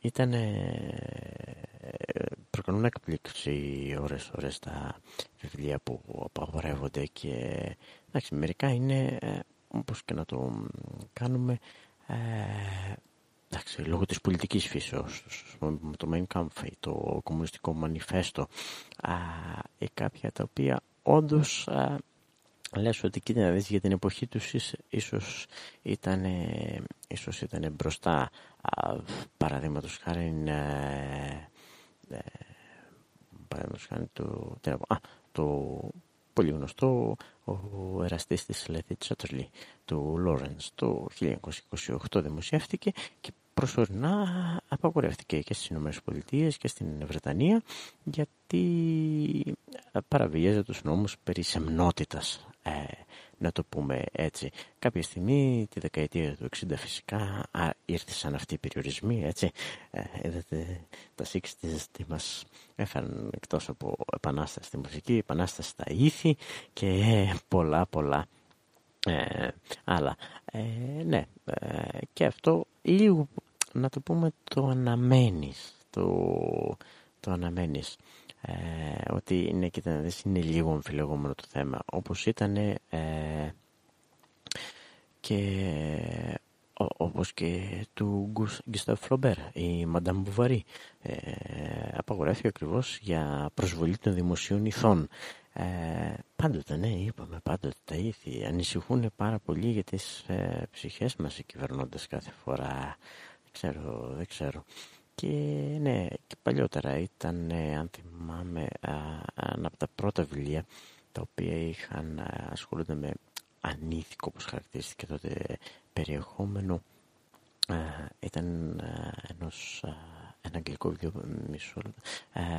Ήταν προκαλούν έκπληξη ώρες ώρες τα βιβλία που απαγορεύονται και εντάξει, μερικά είναι ε, όπως και να το κάνουμε ε, εντάξει, λόγω της πολιτικής φύσεως, το Mein Kampf, το κομμουνιστικό μανιφέστο ή κάποια τα οποία όντως α, λες ότι κοίτα να δεις για την εποχή τους ίσως ήταν, ίσως ήταν μπροστά. Α, παραδείγματος χάρη ε, ε, παραδείγματος χάρη το, α, το πολύ γνωστό ο εραστής της Λέθη Τσάτερλι του Λόρενς το 1928 δημοσιεύτηκε και προσωρινά απαγορεύτηκε και στις Ηνωμένες Πολιτείες και στην Βρετανία γιατί παραβίαζε τους νόμους περί σεμνότητας ε, να το πούμε έτσι. Κάποια στιγμή, τη δεκαετία του 60 φυσικά, α, ήρθαν αυτοί οι περιορισμοί, έτσι. Ε, είδατε, τα 60's τι μας έφεραν εκτός από επανάσταση στη μουσική, επανάσταση στα ήθη και πολλά πολλά ε, άλλα. Ε, ναι, ε, και αυτό λίγο, να το πούμε, το αναμένεις. Το, το αναμένεις. Ε, ότι είναι, κοίτα, είναι λίγο αμφιλεγόμενο το θέμα. Όπως ήταν ε, και όπως και του Γκισταφ Φλομπέρ η Μαντάμ Μπουβαρή ε, απαγορεύτηκε ακριβώς για προσβολή των δημοσίων ηθών Ε, πάντοτε, ναι, είπαμε πάντοτε τα ήθη. Ανησυχούν πάρα πολύ για τις ε, ψυχές μας οι κυβερνώντες κάθε φορά. Δεν ξέρω, δεν ξέρω. Και ναι, και παλιότερα ήταν, ε, αν θυμάμαι, ένα από τα πρώτα βιβλία τα οποία είχαν ασχολούνται με ανήθικο, όπως χαρακτηρίστηκε τότε, περιεχόμενο. ήταν ενός ένα αγγλικό βιβλίο μισό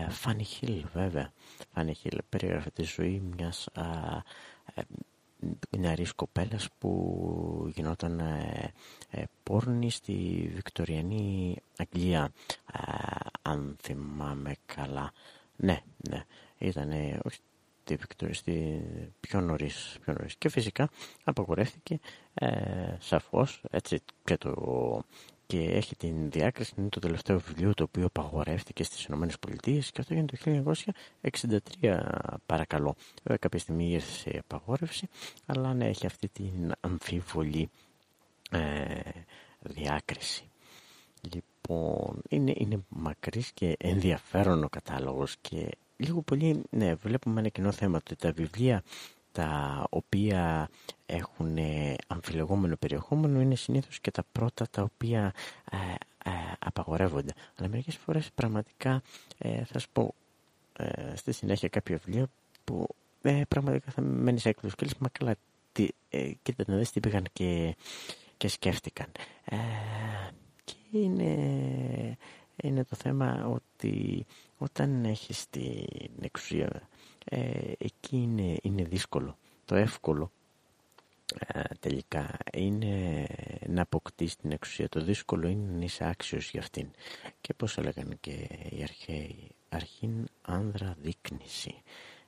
Φάνι Χίλ βέβαια Φάνι Χίλ περιγράφει της ζωή μιας α, ε, νεαρής κοπέλας που γινόταν ε, ε, πόρνη στη Βικτοριανή Αγγλία. Αν θυμάμαι καλά. Ναι, ναι, ήταν όχι στη Βικτορία, στη πιο νωρίς, πιο νωρίς. και φυσικά απαγορεύτηκε ε, σαφώς έτσι και το και έχει την διάκριση, είναι το τελευταίο βιβλίο το οποίο απαγορεύτηκε στις Ηνωμένες Πολιτείες και αυτό έγινε το 1963 παρακαλώ. Βέβαια κάποια στιγμή ήρθε σε απαγόρευση, αλλά ναι, έχει αυτή την αμφίβολη ε, διάκριση. Λοιπόν, είναι, είναι μακρύς και ενδιαφέρον ο κατάλογος και λίγο πολύ, ναι, βλέπουμε ένα κοινό θέμα ότι τα βιβλία τα οποία έχουν αμφιλεγόμενο περιεχόμενο είναι συνήθως και τα πρώτα τα οποία ε, ε, απαγορεύονται. Αλλά μερικές φορές πραγματικά ε, θα σου πω ε, στη συνέχεια κάποια βιβλία που πραγματικά θα μένεις έκπληκτος και λες μα καλά τι, κοίτα να δεις τι πήγαν και, και σκέφτηκαν. και είναι, είναι το θέμα ότι όταν έχεις την εξουσία ε, εκεί είναι, είναι δύσκολο. Το εύκολο ε, τελικά είναι να αποκτήσει την εξουσία. Το δύσκολο είναι να είσαι άξιος για αυτήν. Και πώς έλεγαν και οι αρχαίοι, αρχήν άνδρα δείκνηση.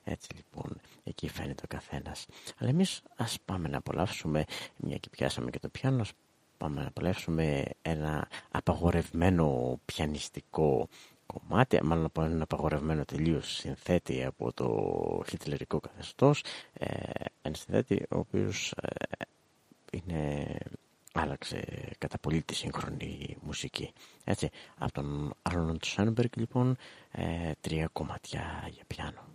Έτσι λοιπόν, εκεί φαίνεται ο καθένας. Αλλά εμείς ας πάμε να απολαύσουμε, μια και πιάσαμε και το πιάνο, πάμε να απολαύσουμε ένα απαγορευμένο πιανιστικό κομμάτια, μάλλον από έναν απαγορευμένο τελείως συνθέτη από το χιτλερικό καθεστώς, ε, ένα συνθέτη ο οποίος ε, είναι, άλλαξε κατά πολύ τη σύγχρονη μουσική. Έτσι, από τον Άρνοντ Σάνμπεργκ λοιπόν, ε, τρία κομμάτια για πιάνο.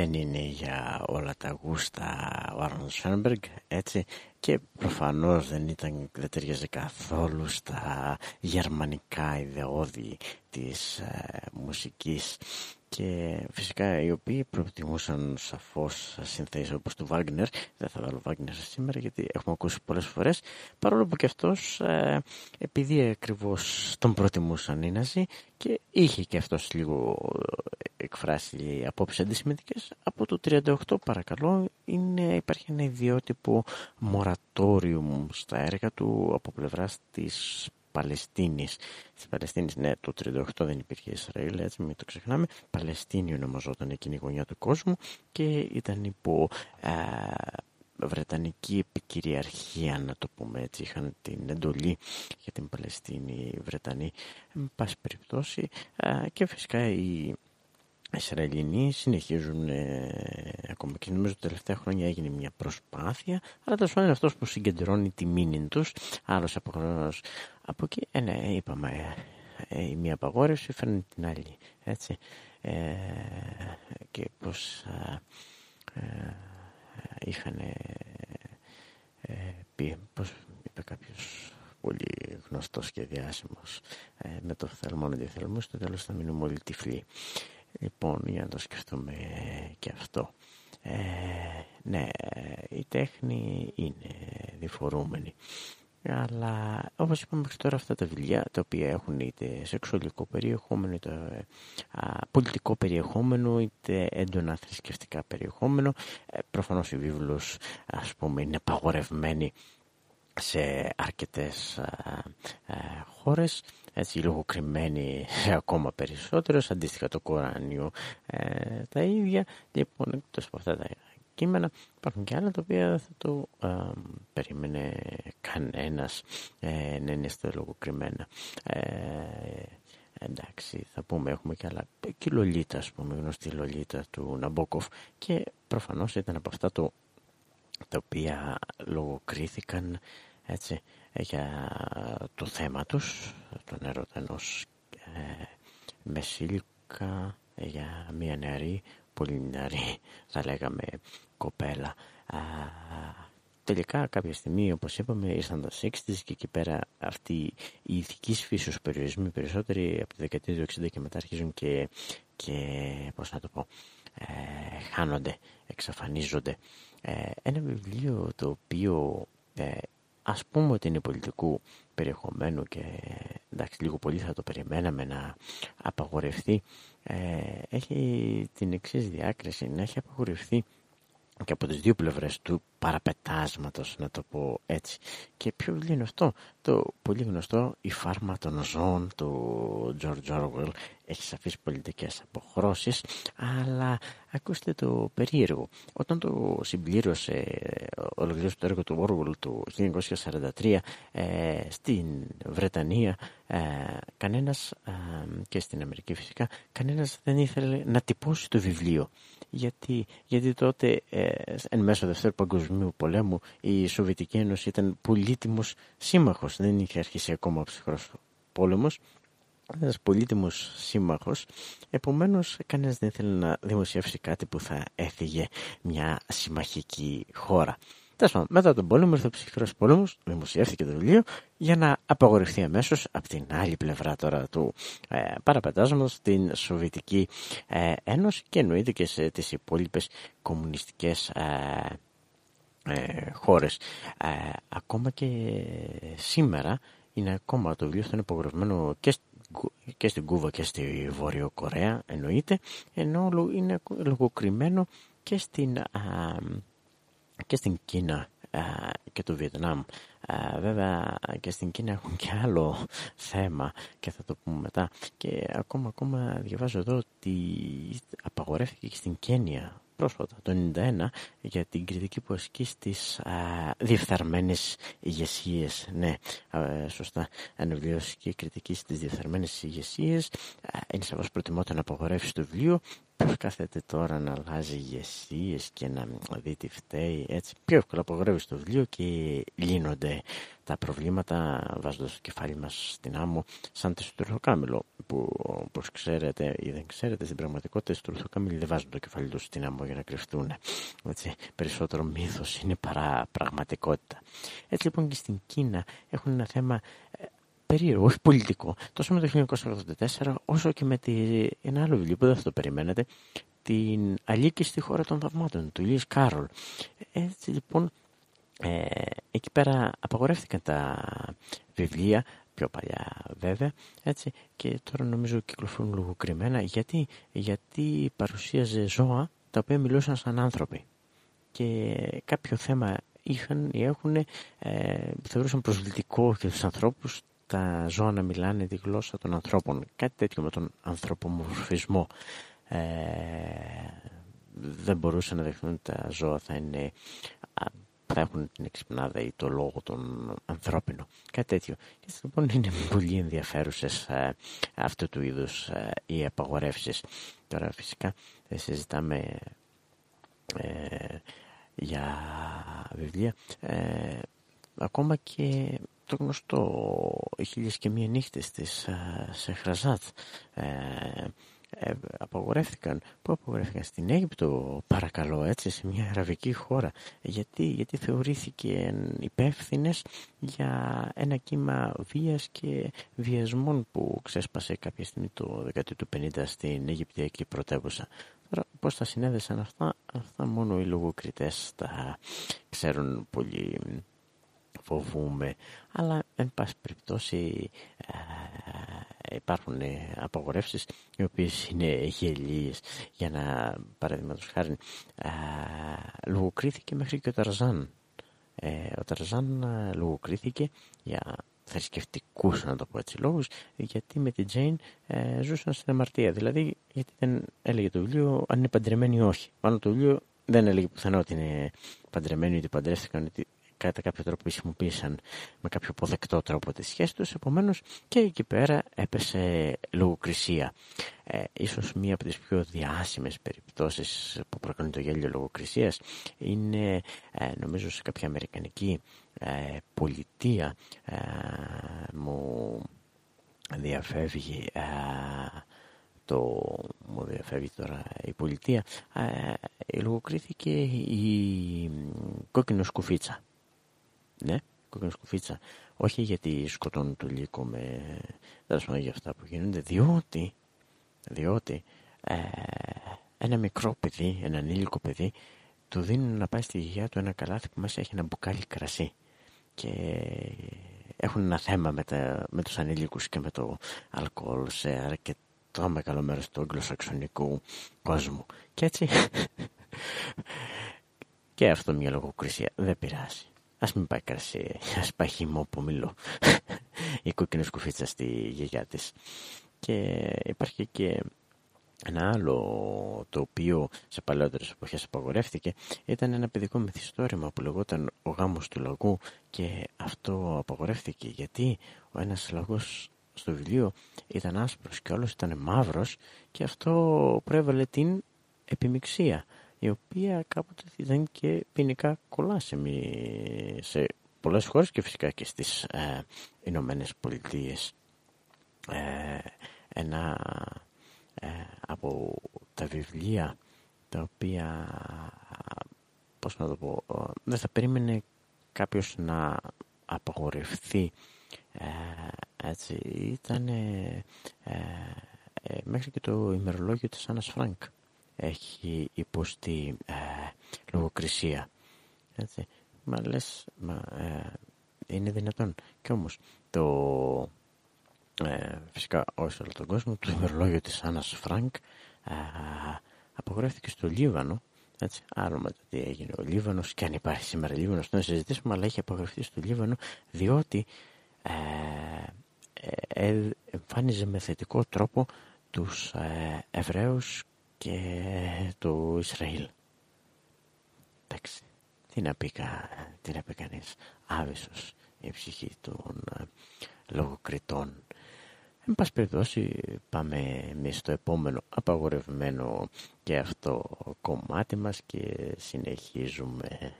Δεν είναι για όλα τα γούστα ο Άρνον Σόνμπεργκ έτσι και προφανώς δεν, ήταν, δεν ταιριάζει καθόλου στα γερμανικά ιδεώδη της ε, μουσικής και φυσικά οι οποίοι προτιμούσαν σαφώς συνθέσεις όπως του Βάγνερ δεν θα βάλω Βάγνερ σήμερα γιατί έχουμε ακούσει πολλές φορές. Παρόλο που και αυτός ε, επειδή ακριβώς τον προτιμούσαν οι Ναζί και είχε και αυτός λίγο εκφράσει απόψεις αντισημιτικές από το 38 παρακαλώ είναι, υπάρχει ένα ιδιότυπο μορατόριου στα έργα του από πλευράς της Παλαιστίνης. Της Παλαιστίνης, ναι, το 38 δεν υπήρχε Ισραήλ, έτσι μην το ξεχνάμε. Παλαιστίνη ονομαζόταν εκείνη η γωνιά του κόσμου και ήταν υπό α, Βρετανική επικυριαρχία, να το πούμε έτσι. Είχαν την εντολή για την Παλαιστίνη οι Βρετανοί, με πάση περιπτώσει. Α, και φυσικά οι Ισραηλινοί συνεχίζουν ε, ακόμα και νομίζω ότι τα τελευταία χρόνια έγινε μια προσπάθεια αλλά τέλος πάντων είναι αυτός που συγκεντρώνει τη μήνυ τους άλλος από, από εκεί ε, ναι, είπαμε ε, η μία απαγόρευση φέρνει την άλλη έτσι ε, και πως ε, είχαν ε, πει πως είπε κάποιος πολύ γνωστός και διάσημος με το θελμό αντιθελμό στο τέλος θα μείνουμε όλοι τυφλοί Λοιπόν, για να το σκεφτούμε και αυτό. Ε, ναι, η τέχνη είναι διφορούμενη. Αλλά όπως είπαμε μέχρι τώρα αυτά τα βιβλία τα οποία έχουν είτε σεξουαλικό περιεχόμενο είτε πολιτικό περιεχόμενο είτε έντονα θρησκευτικά περιεχόμενο ε, προφανώς η βίβλος ας πούμε είναι απαγορευμένη σε αρκετές α, χώρες. Έτσι λογοκριμένοι ακόμα περισσότερο αντίστοιχα το Κοράνιο ε, τα ίδια. Λοιπόν εκτός από αυτά τα κείμενα. Υπάρχουν και άλλα τα οποία θα το α, περίμενε κανένας ε, να είναι στο λογοκριμένα. Ε, εντάξει θα πούμε έχουμε και άλλα. Και η Λολίτα ας πούμε γνωστή Λολίτα του Ναμπόκοφ και προφανώς ήταν από αυτά το, τα οποία λογοκρίθηκαν έτσι για το θέμα τους, τον έρωτα ενός ε, μεσήλικα για μια νεαρή, πολύ νεαρή θα λέγαμε κοπέλα. Α, τελικά κάποια στιγμή όπως είπαμε ήρθαν τα 60 και εκεί πέρα αυτή η ηθικής φύσεως περιορισμοί περισσότεροι από τη δεκαετία του 60 και μετά αρχίζουν και, και πώς να το πω ε, χάνονται, εξαφανίζονται. Ε, ένα βιβλίο το οποίο ε, ας πούμε ότι είναι πολιτικού περιεχομένου και εντάξει λίγο πολύ θα το περιμέναμε να απαγορευτεί ε, έχει την εξής διάκριση να έχει απαγορευτεί και από τις δύο πλευρές του παραπετάσματος να το πω έτσι. Και πιο βιβλίο είναι αυτό το πολύ γνωστό «Η φάρμα των ζώων» του George Orwell έχει σαφείς πολιτικές αποχρώσεις αλλά ακούστε το περίεργο. Όταν το συμπλήρωσε ολοκλήρωσε το έργο του Orwell του 1943 ε, στην Βρετανία ε, κανένας ε, και στην Αμερική φυσικά κανένας δεν ήθελε να τυπώσει το βιβλίο. Γιατί, γιατί τότε ε, εν μέσω Δευτέρου Παγκοσμίου Πολέμου η Σοβιετική Ένωση ήταν πολύτιμος σύμμαχος. Δεν είχε αρχίσει ακόμα ο ψυχρός πόλεμος. Ένας πολύτιμος σύμμαχος. Επομένως κανένας δεν ήθελε να δημοσιεύσει κάτι που θα έφυγε μια συμμαχική χώρα. Τέλος μετά τον πόλεμο ήρθε ο ψυχρός πόλεμος, δημοσιεύθηκε το βιβλίο για να απαγορευτεί αμέσως από την άλλη πλευρά τώρα του ε, παραπετάσματο στην Σοβιετική ε, Ένωση και εννοείται και σε τις υπόλοιπες κομμουνιστικές ε, ε, χώρες. Ε, ακόμα και σήμερα είναι ακόμα το βιβλίο αυτό είναι απαγορευμένο και και στην Κούβα και στη Βόρειο Κορέα εννοείται ενώ είναι λογοκριμένο και στην και στην Κίνα και το Βιετνάμ. Βέβαια και στην Κίνα έχουν και άλλο θέμα και θα το πούμε μετά. Και ακόμα ακόμα διαβάζω εδώ ότι απαγορεύτηκε και στην Κένια πρόσφατα το 1991 για την κριτική που ασκεί στις διεφθαρμένες ηγεσίες. Ναι, α, σωστά ανεβιώσει και η κριτική στις διεφθαρμένες ηγεσίες. είναι σαφώς προτιμότερο να απαγορεύσει το βιβλίο ποιος κάθεται τώρα να αλλάζει ηγεσίες και να δει τι φταίει έτσι. Πιο εύκολα απογορεύεις το βιβλίο και λύνονται τα προβλήματα βάζοντας το κεφάλι μας στην άμμο σαν τη στουρθοκάμιλο που όπως ξέρετε ή δεν ξέρετε στην πραγματικότητα οι στουρθοκάμιλοι δεν βάζουν το κεφάλι τους στην άμμο για να κρυφτούν έτσι, περισσότερο μύθος είναι παρά πραγματικότητα. Έτσι λοιπόν και στην Κίνα έχουν ένα θέμα ε, περίεργο, όχι πολιτικό, τόσο με το 1984 όσο και με τη, ένα άλλο βιβλίο που δεν θα το περιμένετε, την Αλίκη στη χώρα των θαυμάτων του Λίς Κάρολ. Έτσι λοιπόν ε, εκεί πέρα απαγορεύτηκαν τα βιβλία, πιο παλιά βέβαια, έτσι, και τώρα νομίζω κυκλοφορούν λίγο κρυμμένα, γιατί, γιατί παρουσίαζε ζώα τα οποία μιλούσαν σαν άνθρωποι. Και κάποιο θέμα είχαν ή έχουν, ε, θεωρούσαν προσβλητικό για τους ανθρώπους τα ζώα να μιλάνε τη γλώσσα των ανθρώπων. Κάτι τέτοιο με τον ανθρωπομορφισμό. Ε, δεν μπορούσαν να δεχθούν ότι τα ζώα θα, είναι, θα έχουν την εξυπνάδα ή το λόγο των ανθρώπινων. Κάτι τέτοιο. Και λοιπόν είναι πολύ ενδιαφέρουσες ε, αυτού του είδους ε, οι απαγορεύσεις. Τώρα φυσικά δεν συζητάμε ε, για βιβλία. Ε, ακόμα και το γνωστό «Χίλιες και μία νύχτες» της σε Χραζάτ ε, ε, απαγορεύτηκαν. Πού απαγορεύτηκαν στην Αίγυπτο, παρακαλώ, έτσι, σε μια αραβική χώρα. Γιατί, γιατί θεωρήθηκε υπεύθυνες για ένα κύμα βίας και βιασμών που ξέσπασε κάποια στιγμή το 1950 στην Αιγυπτιακή πρωτεύουσα. Τώρα, πώς τα συνέδεσαν αυτά, αυτά μόνο οι λογοκριτές τα ξέρουν πολύ φοβούμε αλλά εν πάση περιπτώσει ε, υπάρχουν απαγορεύσεις οι οποίες είναι γελίες για να παραδείγματος χάρη ε, λογοκρίθηκε μέχρι και ο Ταρζάν ε, ο Ταρζάν ε, λογοκρίθηκε για θρησκευτικούς, να το πω έτσι, λόγους, γιατί με την Τζέιν ε, ζούσαν στην αμαρτία. Δηλαδή, γιατί δεν έλεγε το βιβλίο αν είναι παντρεμένοι ή όχι. Μάλλον το βιβλίο δεν έλεγε πουθενά ότι είναι παντρεμένοι, ότι παντρεύτηκαν, κατά κάποιο τρόπο χρησιμοποίησαν με κάποιο αποδεκτό τρόπο τη σχέση τους. Επομένως και εκεί πέρα έπεσε λογοκρισία. Ε, ίσως μία από τις πιο διάσημες περιπτώσεις που προκαλούν το γέλιο λογοκρισίας είναι ε, νομίζω σε κάποια αμερικανική ε, πολιτεία ε, μου διαφεύγει ε, το μου διαφεύγει τώρα η πολιτεία ε, λογοκρίθηκε η κόκκινος σκουφίτσα ναι, κόκκινη σκουφίτσα. Όχι γιατί σκοτώνουν το λύκο με δρασμό για αυτά που γίνονται, διότι, διότι ε, ένα μικρό παιδί, ένα ανήλικο παιδί, του δίνουν να πάει στη γιαγιά του ένα καλάθι που μέσα έχει ένα μπουκάλι κρασί. Και έχουν ένα θέμα με, τα, με τους ανήλικους και με το αλκοόλ σε αρκετό μεγάλο μέρος του αγγλοσαξονικού κόσμου. Και έτσι και αυτό μια λογοκρισία δεν πειράζει. Ας μην πάει κρασί, ας πάει χυμό που μιλώ. Η κόκκινη σκουφίτσα στη γιαγιά της. Και υπάρχει και ένα άλλο το οποίο σε παλαιότερες εποχές απαγορεύτηκε ήταν ένα παιδικό μυθιστόρημα που λεγόταν «Ο γάμος του λαγού» και αυτό απαγορεύτηκε γιατί ο ένας λαγός στο βιβλίο ήταν άσπρος και όλος ήταν μαύρος και αυτό προέβαλε την επιμιξία η οποία κάποτε ήταν και ποινικά κολλάσιμη σε πολλές χώρες και φυσικά και στις ε, Ηνωμένες Πολιτείες. Ε, ένα ε, από τα βιβλία τα οποία πώς να το πω δεν θα περίμενε κάποιος να απαγορευτεί ε, έτσι ήταν μέχρι και το ημερολόγιο της Άννας Φρανκ έχει υποστεί ε, λογοκρισία. Έτσι. Μα λες, μα, ε, είναι δυνατόν. Κι όμως το ε, φυσικά όχι σε όλο τον κόσμο το ημερολόγιο της Άννας Φρανκ ε, απαγορεύτηκε στο Λίβανο έτσι, άλλο μετά τι έγινε ο Λίβανος και αν υπάρχει σήμερα Λίβανος να συζητήσουμε αλλά έχει απαγορευτεί στο Λίβανο διότι ε, ε, εμφάνιζε με θετικό τρόπο τους ε, Εβραίους και το Ισραήλ. Εντάξει, τι να πει, τι να πει κανείς, άβυσος η ψυχή των ε, λογοκριτών. Εν πάση περιπτώσει πάμε εμείς στο επόμενο απαγορευμένο και αυτό κομμάτι μας και συνεχίζουμε.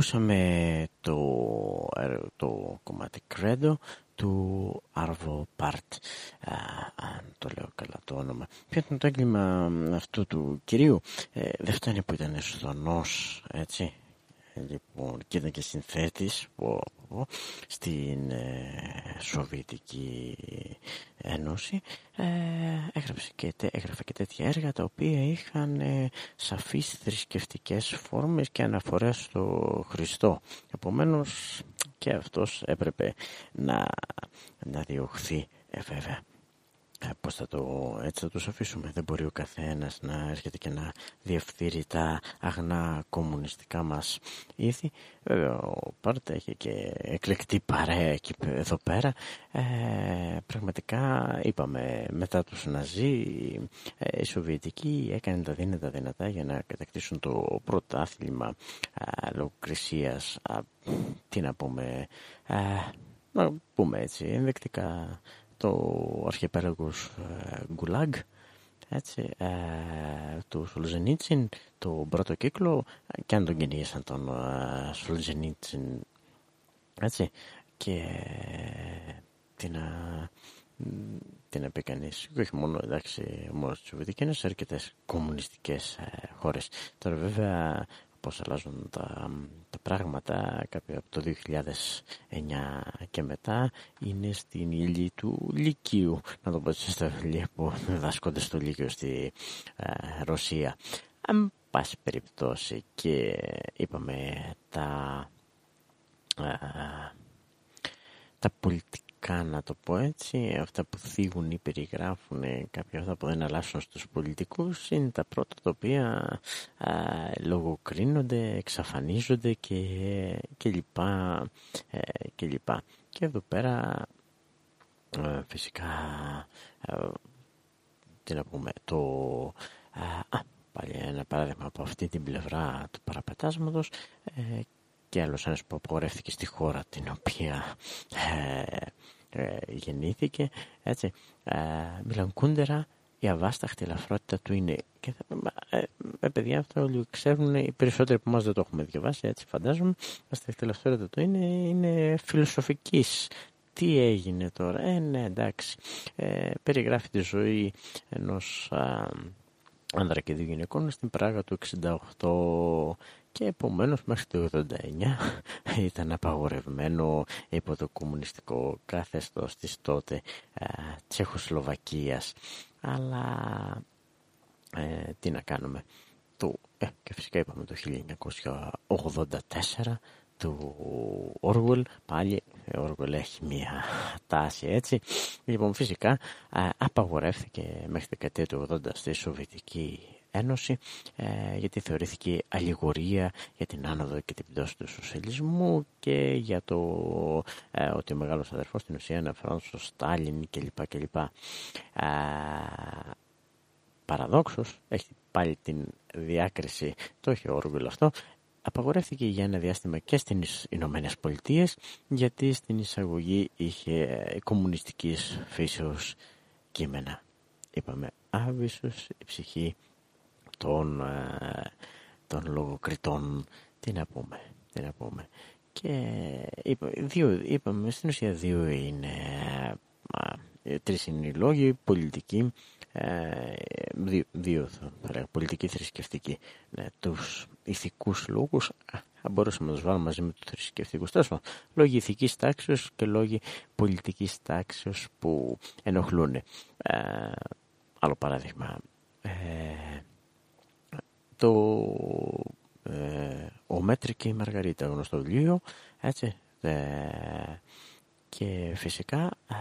Ακούσαμε το, ε, το κομμάτι Credo του Arvo Part, αν το λέω καλά το όνομα. Ποιο ήταν το έγκλημα αυτού του κυρίου; Ε, δεν φτάνει που ήταν εσδονός, έτσι. Λοιπόν, και ήταν και συνθέτης που, στην ε, Σοβιετική Ένωση ε, έγραψε και, έγραφε και τέτοια έργα τα οποία είχαν ε, σαφείς θρησκευτικές φόρμες και αναφορές στο Χριστό. Επομένως και αυτός έπρεπε να, να διωχθεί ε, βέβαια. Ε, πώς θα το, έτσι θα τους αφήσουμε. Δεν μπορεί ο καθένας να έρχεται και να διευθύνει τα αγνά κομμουνιστικά μας ήθη. Βέβαια ο Πάρτα έχει και εκλεκτή παρέα εκεί εδώ πέρα. Ε, πραγματικά είπαμε μετά τους Ναζί ε, η Σοβιετική έκανε τα δύνατα δυνατά για να κατακτήσουν το πρωτάθλημα ε, λογοκρισίας. τι να πούμε... Ε, να πούμε έτσι ενδεικτικά το αρχιπέλαγος ε, Γκουλάγκ έτσι, ε, του Σολζενίτσιν, το πρώτο κύκλο και αν τον κυνήγησαν τον ε, Σολζενίτσιν έτσι και τι να, τι να πει κανείς και όχι μόνο εντάξει μόνος στη Σοβιετικής Ένωση αρκετές κομμουνιστικές ε, χώρες. Τώρα βέβαια πώς αλλάζουν τα, τα πράγματα κάποιο από το 2009 και μετά είναι στην ύλη του Λυκείου. Να το πω έτσι στα βιβλία που δάσκονται στο Λύκειο στη ε, Ρωσία. Αν πάση περιπτώσει και είπαμε τα ε, τα πολιτικά να το πω έτσι, αυτά που θίγουν ή περιγράφουν κάποια αυτά που δεν αλλάσουν στους πολιτικούς είναι τα πρώτα τα οποία α, λογοκρίνονται, εξαφανίζονται και, και λοιπά ε, και λοιπά. Και εδώ πέρα ε, φυσικά ε, τι να πούμε, το... Α, πάλι ένα παράδειγμα από αυτή την πλευρά του παραπετάσματος και άλλος ένας που απογορεύτηκε στη χώρα την οποία ε, ε, γεννήθηκε έτσι. Ε, Μιλαν Κούντερα η αβάσταχτη ελαφρότητα του είναι και θα, ε, ε, παιδιά αυτό όλοι ξέρουν οι περισσότεροι από εμάς δεν το έχουμε διαβάσει έτσι φαντάζομαι. Η αβάσταχτη ελαφρότητα του είναι, είναι φιλοσοφικής. Τι έγινε τώρα, ε ναι εντάξει. Ε, περιγράφει τη ζωή ενός α, άνδρα και δύο γυναικών στην Πράγα του 68 και επομένως μέχρι το 89 ήταν απαγορευμένο υπό το κομμουνιστικό καθεστώς της τότε ε, Τσεχοσλοβακίας. Αλλά ε, τι να κάνουμε. Το, ε, και φυσικά είπαμε το 1984 του Όργουλ πάλι ο Όργουλ έχει μία τάση έτσι. Λοιπόν φυσικά ε, απαγορεύθηκε μέχρι την δεκαετία του 80 στη Σοβιετική Ένωση ε, γιατί θεωρήθηκε αλληγορία για την άνοδο και την πτώση του σοσιαλισμού και για το ε, ότι ο μεγάλος αδερφός στην ουσία αναφέρον στο Στάλιν κλπ. κλπ. Ε, παραδόξως έχει πάλι την διάκριση, το έχει ο αυτό, απαγορεύτηκε για ένα διάστημα και στις Ηνωμένες Πολιτείες γιατί στην εισαγωγή είχε κομμουνιστικής φύσεως κείμενα. Είπαμε άβυσος η ψυχή των, ε, των λογοκριτών. Τι να πούμε, τι να πούμε. Και είπα, δύο, είπαμε, στην ουσία δύο είναι, α, τρεις είναι οι λόγοι, πολιτικοί, ε, δύο, δύο θα πολιτική θρησκευτική. Ναι, τους ηθικούς λόγους θα μπορούσαμε να τους βάλουμε μαζί με τους θρησκευτικούς. Τόσο, λόγοι ηθικής τάξεως και λόγοι πολιτικής τάξεως που ενοχλούν. Ε, άλλο παράδειγμα, ε, το ε, «Ο Μέτρη και η Μαργαρίτα» γνωστό βιβλίο, έτσι, ε, και φυσικά ε,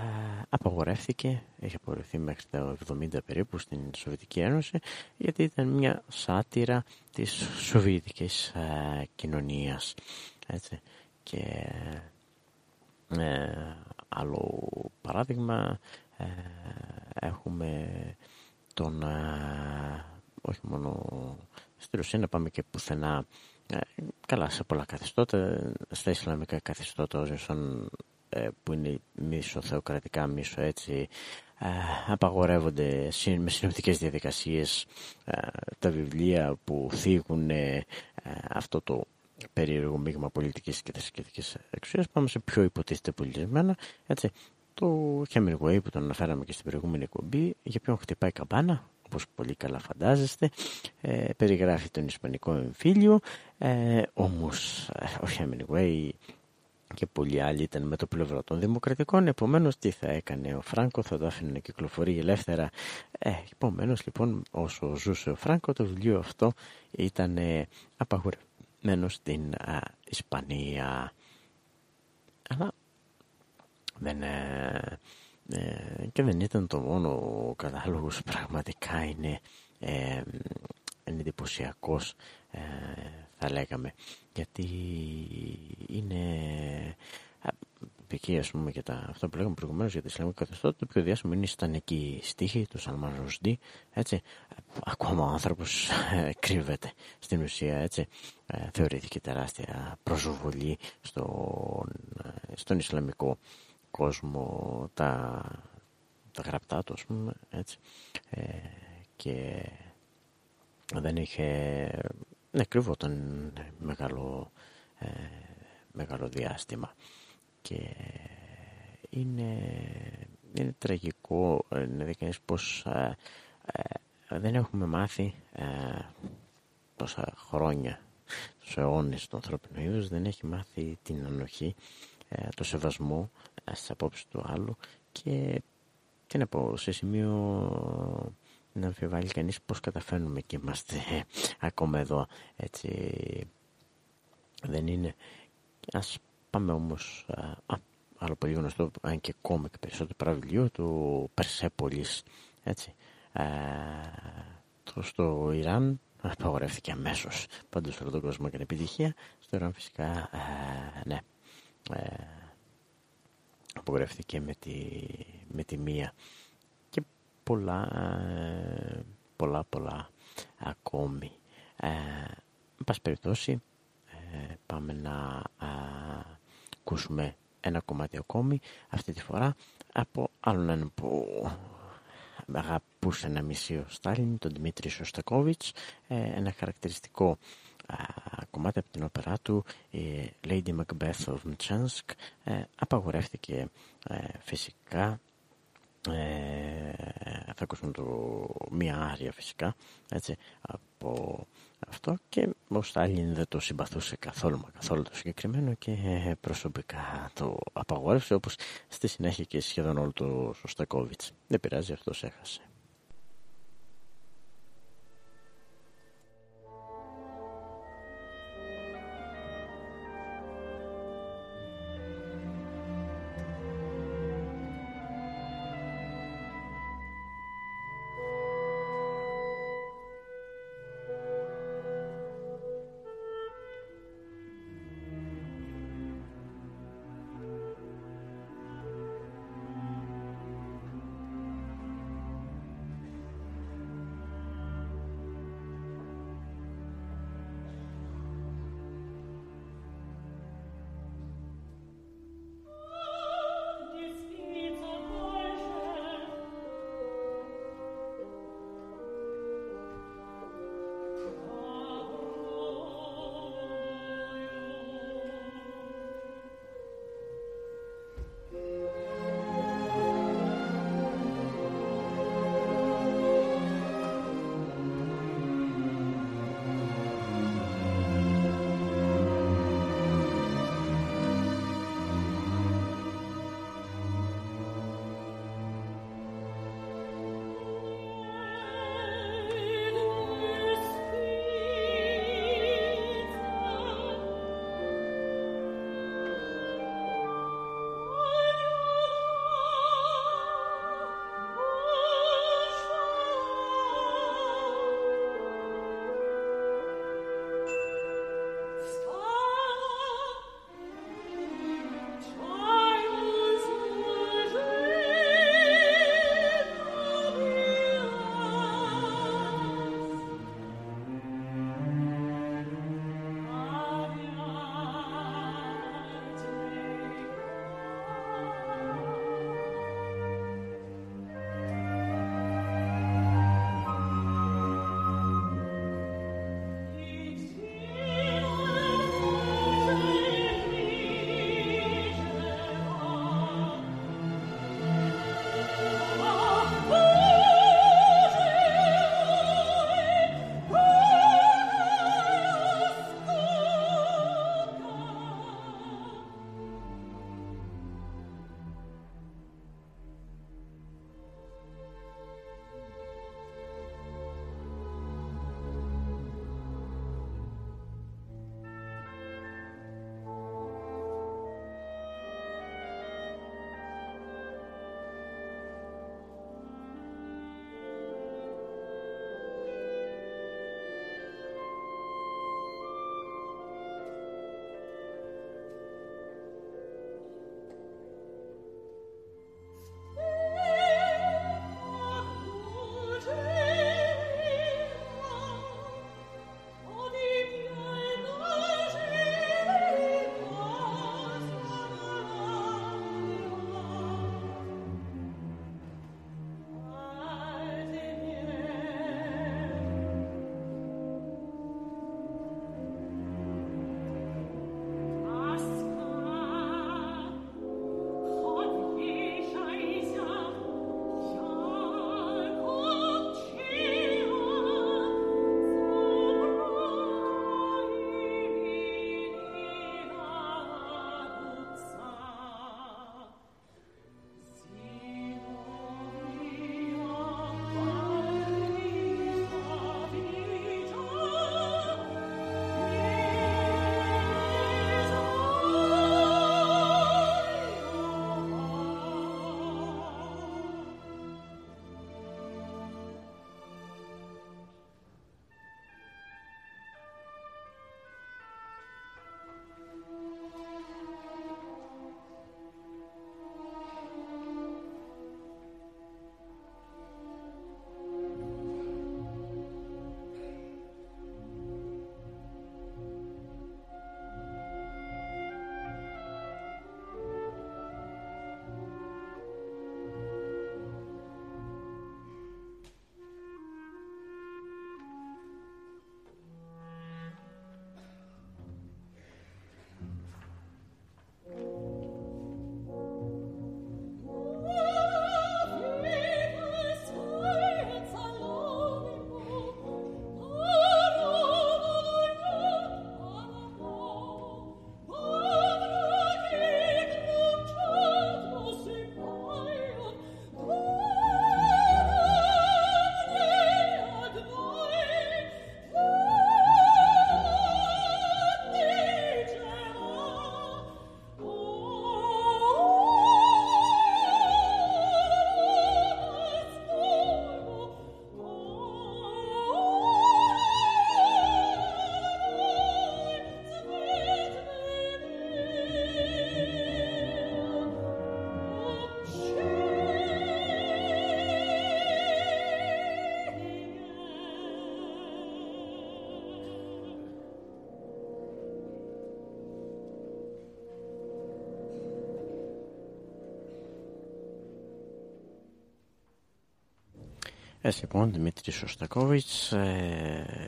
απαγορεύθηκε, έχει απογορευτεί μέχρι το 70 περίπου στην Σοβιετική Ένωση, γιατί ήταν μια σάτυρα της Σοβιετικής ε, κοινωνίας, έτσι, και ε, άλλο παράδειγμα έχουμε τον όχι μόνο στη Ρωσία να πάμε και πουθενά. Ε, καλά σε πολλά καθεστώτα στα Ισλαμικά καθεστώτα ε, που είναι μίσο θεοκρατικά μίσο έτσι ε, απαγορεύονται με συνοπτικές διαδικασίες τα βιβλία που θίγουν αυτό το περίεργο μείγμα πολιτικής και θρησκευτικής εξουσίας. Πάμε σε πιο υποτίθεται πολιτισμένα έτσι. Το Hemingway που τον αναφέραμε και στην προηγούμενη εκπομπή για ποιον χτυπάει καμπάνα; Όπως πολύ καλά φαντάζεστε ε, περιγράφει τον Ισπανικό εμφύλιο ε, όμως ε, ο Hemingway και πολλοί άλλοι ήταν με το πλευρό των δημοκρατικών επομένως τι θα έκανε ο Φράγκο θα το άφηνε να κυκλοφορεί ελεύθερα. Ε, επομένως λοιπόν όσο ζούσε ο Φράγκο το βιβλίο αυτό ήταν ε, απαγορευμένο στην Ισπανία. Αλλά δεν, ε, και δεν ήταν το μόνο ο κατάλογος πραγματικά είναι, ε, είναι εντυπωσιακός ε, θα λέγαμε. Γιατί είναι εκεί ας πούμε και τα, αυτά που λέγαμε προηγουμένως για τη Ισλαμική καθεστώτα το πιο διάσημο είναι η εκεί στίχη του Σαλμάν Ρουσντή έτσι. Ακόμα ο άνθρωπος ε, κρύβεται στην ουσία έτσι. Ε, θεωρήθηκε τεράστια προσβολή στον, ε, στον Ισλαμικό κόσμο τα, τα γραπτά του ας πούμε έτσι. Ε, και δεν είχε ναι κρύβονταν μεγάλο ε, μεγάλο διάστημα. Και είναι, είναι τραγικό να δει κανείς πως ε, ε, δεν έχουμε μάθει ε, τόσα χρόνια τους αιώνες του ανθρώπινου είδους δεν έχει μάθει την ανοχή το σεβασμό στις απόψεις του άλλου και τι να πω σε σημείο να αμφιβάλλει κανείς πως καταφέρνουμε και είμαστε ακόμα εδώ έτσι δεν είναι ας Πάμε όμως, α, άλλο πολύ γνωστό, αν και κόμικ περισσότερο παραβιλίο, του Περσέπολης, έτσι. Α, το στο Ιράν απαγορεύτηκε αμέσως πάντως σε όλο τον κόσμο έκανε επιτυχία. Στο Ιράν φυσικά, α, ναι, α, απαγορεύτηκε με τη, με τη μία. Και πολλά, πολλά, πολλά ακόμη. εν πάση περιπτώσει, ε, πάμε να ακούσουμε ένα κομμάτι ακόμη αυτή τη φορά από άλλον έναν που αγαπούσε να μισεί ο Στάλιν, τον Δημήτρη Σωστακόβιτς ε, ένα χαρακτηριστικό κομμάτι από την όπερά του η Lady Macbeth of Mchansk ε, απαγορεύτηκε ε, φυσικά θα ακούσουμε το μία άρια φυσικά έτσι, από αυτό και ο Στάλιν δεν το συμπαθούσε καθόλου μα καθόλου το συγκεκριμένο και προσωπικά το απαγόρευσε όπως στη συνέχεια και σχεδόν όλο το Σωστακόβιτς. Δεν πειράζει αυτός έχασε. Έτσι λοιπόν, Δημήτρη Σωστακόβιτς, ε,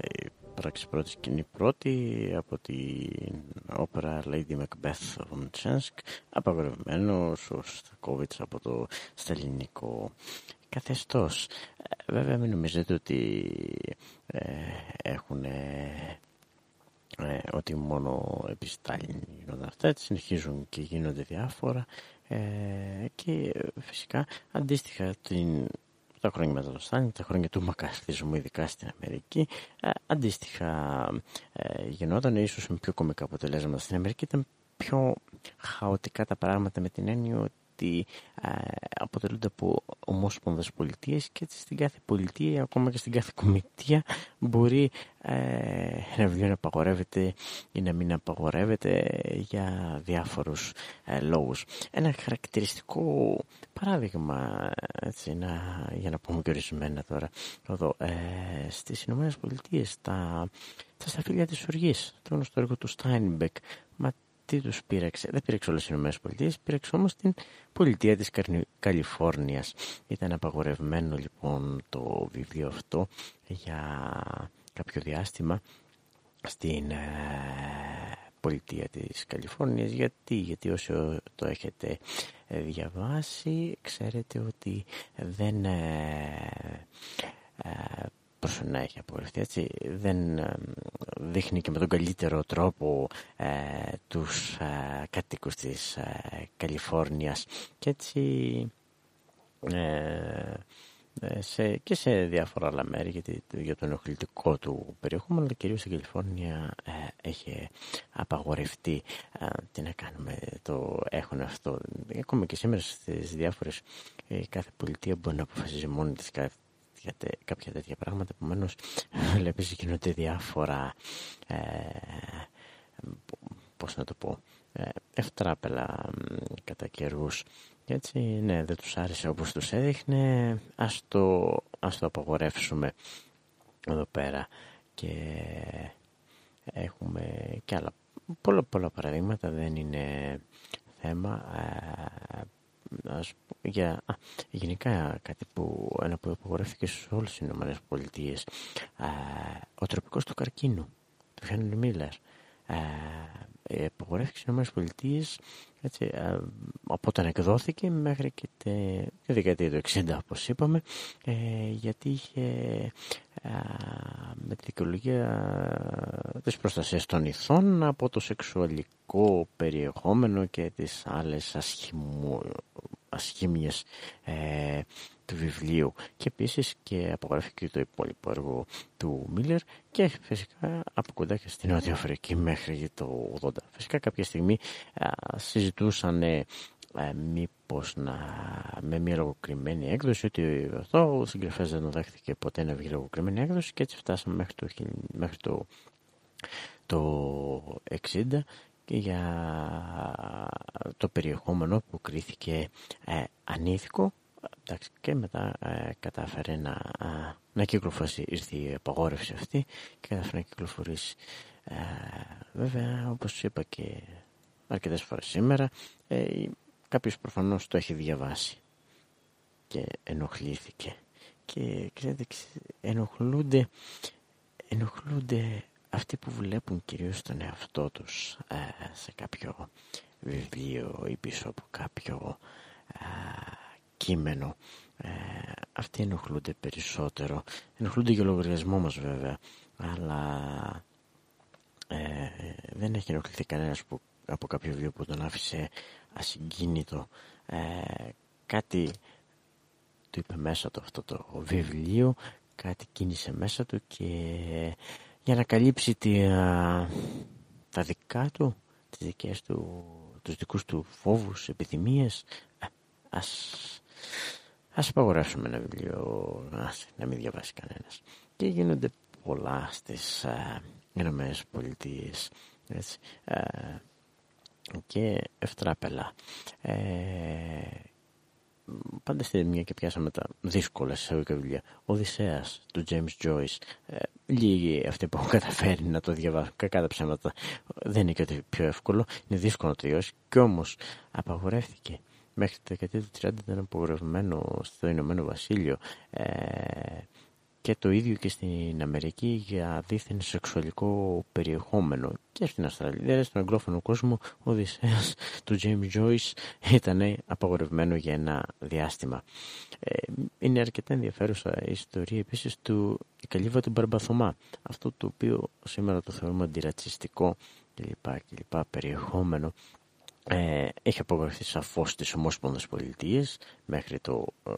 πράξη πρώτη σκηνή πρώτη από την όπερα Lady Macbeth von Chensk, απαγορευμένος ο Σωστακόβιτς από το σταλινικό καθεστώς. Ε, βέβαια μην νομίζετε ότι ε, έχουν ε, ότι μόνο επί Στάλιν γίνονται αυτά, συνεχίζουν και γίνονται διάφορα ε, και φυσικά αντίστοιχα την τα χρόνια μετά το Στάλιν, τα χρόνια του μακαστισμού, ειδικά στην Αμερική, ε, αντίστοιχα ε, γινόταν, ίσως με πιο κομικά αποτελέσματα στην Αμερική, ήταν πιο χαοτικά τα πράγματα με την έννοια ότι ε, αποτελούνται από ομόσπονδες πολιτείες και έτσι στην κάθε πολιτεία, ακόμα και στην κάθε κομιτεία μπορεί ε, ένα βιβλίο να απαγορεύεται ή να μην απαγορεύεται για διάφορους ε, λόγους. Ένα χαρακτηριστικό παράδειγμα, έτσι, να, για να πούμε και ορισμένα τώρα, εδώ, ε, στις Ηνωμένες Πολιτείες, τα, τα σταφύλια της οργής, το γνωστό έργο του Steinbeck, μα τι τους πήραξε. Δεν πήραξε όλες τις Ηνωμένες Πολιτείες, πήραξε όμως την πολιτεία της Καλιφόρνιας. Ήταν απαγορευμένο λοιπόν το βιβλίο αυτό για κάποιο διάστημα στην ε, πολιτεία της Καλιφόρνιας. Γιατί, γιατί όσο το έχετε ε, διαβάσει, ξέρετε ότι δεν... Ε, προς να έχει απογορευτεί έτσι δεν ε, δείχνει και με τον καλύτερο τρόπο ε, τους ε, κατοίκους της ε, Καλιφόρνιας. Και έτσι ε, σε, και σε διάφορα άλλα μέρη γιατί, για το ενοχλητικό του περιεχόμενο αλλά κυρίως στην Καλιφόρνια έχει απαγορευτεί τι να κάνουμε το έχουν αυτό ακόμα και σήμερα στις διάφορες κάθε πολιτεία μπορεί να αποφασίζει μόνη της κάποια, κάποια τέτοια πράγματα. Επομένως, βλέπει γίνονται διάφορα. Ε, Πώς να το πω. Ε, ευτράπελα κατά καιρούς. Και έτσι, ναι, δεν τους άρεσε όπως τους έδειχνε. Ας το, ας το απαγορεύσουμε εδώ πέρα. Και έχουμε και άλλα πολλά πολλά παραδείγματα. Δεν είναι θέμα. Ε, ας, για α, γενικά κάτι που, ένα που απογορεύτηκε σε όλες τις Ηνωμένες Πολιτείες ο τροπικός του καρκίνου του Χένρι Μίλλερ ε, απογορεύτηκε στις Ηνωμένες Πολιτείες έτσι, από όταν εκδόθηκε μέχρι και τη δεκαετία του 60 όπως είπαμε ε, γιατί είχε με τη δικαιολογία της προστασίας των ηθών από το σεξουαλικό περιεχόμενο και τις άλλες ασχημού, ασχήμιες ε, του βιβλίου και επίσης και απογραφική το υπόλοιπο έργο του Μίλλερ και φυσικά από κοντά και στην Νότια Αφρική μέχρι το 80. Φυσικά κάποια στιγμή α, συζητούσαν ε, μήπως να, με μια λογοκριμένη έκδοση ότι αυτό ο συγγραφέας δεν δέχτηκε ποτέ να βγει λογοκριμένη έκδοση και έτσι φτάσαμε μέχρι το, μέχρι το, το 60 και για το περιεχόμενο που κρίθηκε ε, ανήθικο εντάξει, και μετά ε, κατάφερε να, να κυκλοφορήσει ήρθε η απαγόρευση αυτή και κατάφερε να κυκλοφορήσει. Ε, βέβαια όπως είπα και αρκετές φορές σήμερα ε, κάποιος προφανώς το έχει διαβάσει και ενοχλήθηκε. Και ξέρετε ενοχλούνται ενοχλούνται αυτοί που βλέπουν κυρίως τον εαυτό τους ε, σε κάποιο βιβλίο ή πίσω από κάποιο ε, κείμενο. Ε, αυτοί ενοχλούνται περισσότερο. Ενοχλούνται για λογαριασμό μας βέβαια. Αλλά δεν έχει ενοχληθεί κανένας που, από κάποιο βιβλίο που τον άφησε ασυγκίνητο. Κάτι του είπε μέσα του αυτό το βιβλίο κάτι κίνησε μέσα του και για να καλύψει τη, τα δικά του, τις δικές του, τους δικούς του φόβους, επιθυμίες. Ας, ας απαγορεύσουμε ένα βιβλίο, ας, να μην διαβάσει κανένας. Και γίνονται πολλά στις Ηνωμένες Πολιτείες. Έτσι, και ευτράπελα. Ε, πάντα στη μια και πιάσαμε τα δύσκολα εισαγωγικά βιβλία. Οδυσσέας του James Joyce. Ε, λίγοι αυτοί που έχουν καταφέρει να το διαβάσουν. Κακά τα ψέματα. Δεν είναι και ότι πιο εύκολο. Είναι δύσκολο να το διώσει. Κι όμως απαγορεύτηκε. Μέχρι τη δεκαετία του 30 ήταν απογορευμένο στο Ηνωμένο Βασίλειο. Ε, και το ίδιο και στην Αμερική για δίθεν σεξουαλικό περιεχόμενο και στην Αυστραλία, δηλαδή στον αγγλόφωνο κόσμο ο Οδυσσέας του James Joyce ήταν απαγορευμένο για ένα διάστημα. Ε, είναι αρκετά ενδιαφέρουσα η ιστορία επίσης του Καλύβα του Μπαρμπαθωμά, αυτό το οποίο σήμερα το θεωρούμε αντιρατσιστικό κλπ. περιεχόμενο ε, έχει απογραφεί σαφώς στι Ομόσπονδες Πολιτείες μέχρι το ε,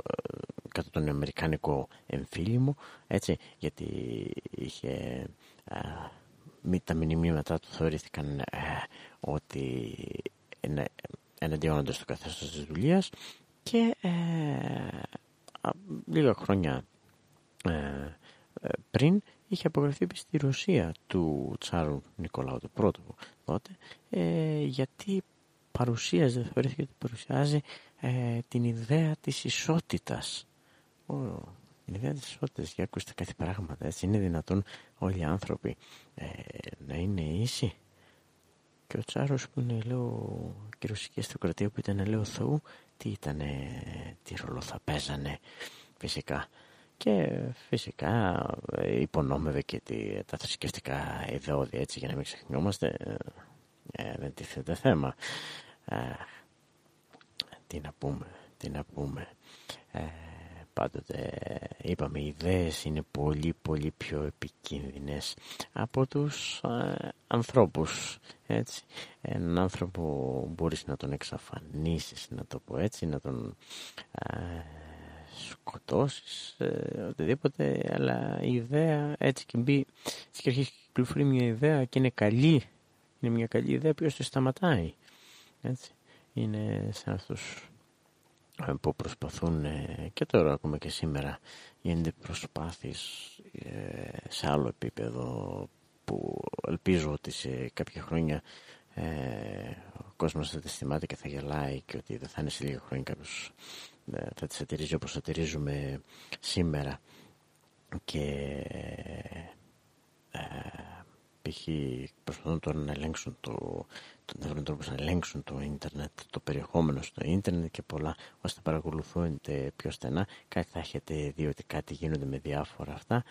κατά τον Αμερικάνικο εμφύλιμο έτσι, γιατί είχε, ε, τα μηνύματά του θεωρήθηκαν ε, ότι ενα, εναντιώνονται στο καθεστώς της δουλείας και ε, λίγα χρόνια ε, πριν είχε απογραφεί στη Ρωσία του Τσάρου Νικολάου του πρώτου τότε γιατί παρουσίαζε, θεωρήθηκε ότι παρουσιάζει ε, την ιδέα της ισότητας. Ο, την ιδέα της ισότητας, για ακούστε κάτι πράγματα, έτσι είναι δυνατόν όλοι οι άνθρωποι ε, να είναι ίσοι; Και ο Τσάρος που είναι, λέω, και η ρωσική αστροκρατία που ήταν, λέω, Θεού, τι ήταν, τι ρόλο θα παίζανε, φυσικά. Και φυσικά ε, υπονόμευε και τη, τα θρησκευτικά ιδεώδη, έτσι, για να μην ξεχνιόμαστε, ε, δεν τίθεται θέμα. Ε, τι να πούμε, τι να πούμε. Ε, πάντοτε είπαμε οι ιδέες είναι πολύ πολύ πιο επικίνδυνες από τους ε, ανθρώπους έτσι. έναν άνθρωπο μπορείς να τον εξαφανίσεις να το πω έτσι να τον ε, σκοτώσεις ε, οτιδήποτε αλλά η ιδέα έτσι και μπει και αρχίσει κυκλοφορεί μια ιδέα και είναι καλή είναι μια καλή ιδέα ποιος το σταματάει έτσι. Είναι σαν αυτούς ε, που προσπαθούν ε, και τώρα ακόμα και σήμερα γίνονται προσπάθειες ε, σε άλλο επίπεδο που ελπίζω ότι σε κάποια χρόνια ο κόσμος θα τις θυμάται και θα γελάει και ότι δεν θα είναι σε λίγα χρόνια κάποιος θα τις ατηρίζει όπως ατηρίζουμε σήμερα και π.χ. προσπαθούν τώρα να ελέγξουν το, να βρουν τρόπους να ελέγξουν το ίντερνετ, το περιεχόμενο στο ίντερνετ και πολλά ώστε να παρακολουθούνται πιο στενά. Κάτι θα έχετε δει ότι κάτι γίνονται με διάφορα αυτά.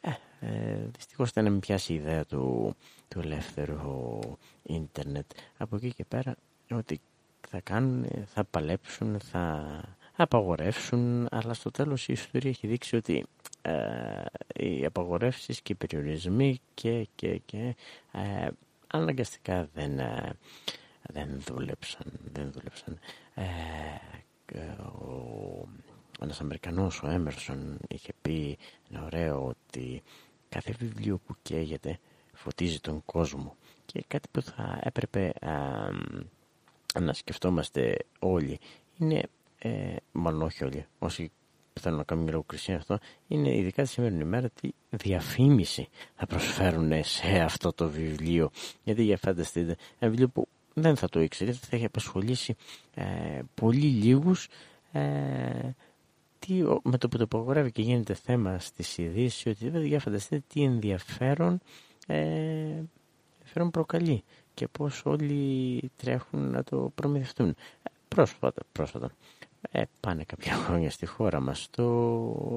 Ε, ε, δυστυχώς ήταν να μην πιάσει η ιδέα του, του ελεύθερου ίντερνετ. Από εκεί και πέρα ότι θα κάνουν, θα παλέψουν, θα απαγορεύσουν, αλλά στο τέλος η ιστορία έχει δείξει ότι ε, οι απαγορεύσεις και οι περιορισμοί και, και, και ε, αναγκαστικά δεν, ε, δεν δούλεψαν. Δεν δούλεψαν. Ε, ο, ένας Αμερικανός, ο Έμερσον, είχε πει ένα ωραίο ότι κάθε βιβλίο που καίγεται φωτίζει τον κόσμο και κάτι που θα έπρεπε να σκεφτόμαστε όλοι είναι, ε, μάλλον όχι όλοι, όσοι θέλω να κάνω μια λογοκρισία αυτό, είναι ειδικά τη σημερινή ημέρα τι διαφήμιση θα προσφέρουν σε αυτό το βιβλίο. Γιατί για φανταστείτε, ένα βιβλίο που δεν θα το ήξερε, θα έχει απασχολήσει ε, πολύ λίγους ε, τι, με το που το απογορεύει και γίνεται θέμα στις ειδήσεις ότι δεν για φανταστείτε τι ενδιαφέρον, ε, ενδιαφέρον προκαλεί και πώς όλοι τρέχουν να το προμηθευτούν. Ε, πρόσφατα, πρόσφατα ε, πάνε κάποια χρόνια στη χώρα μας το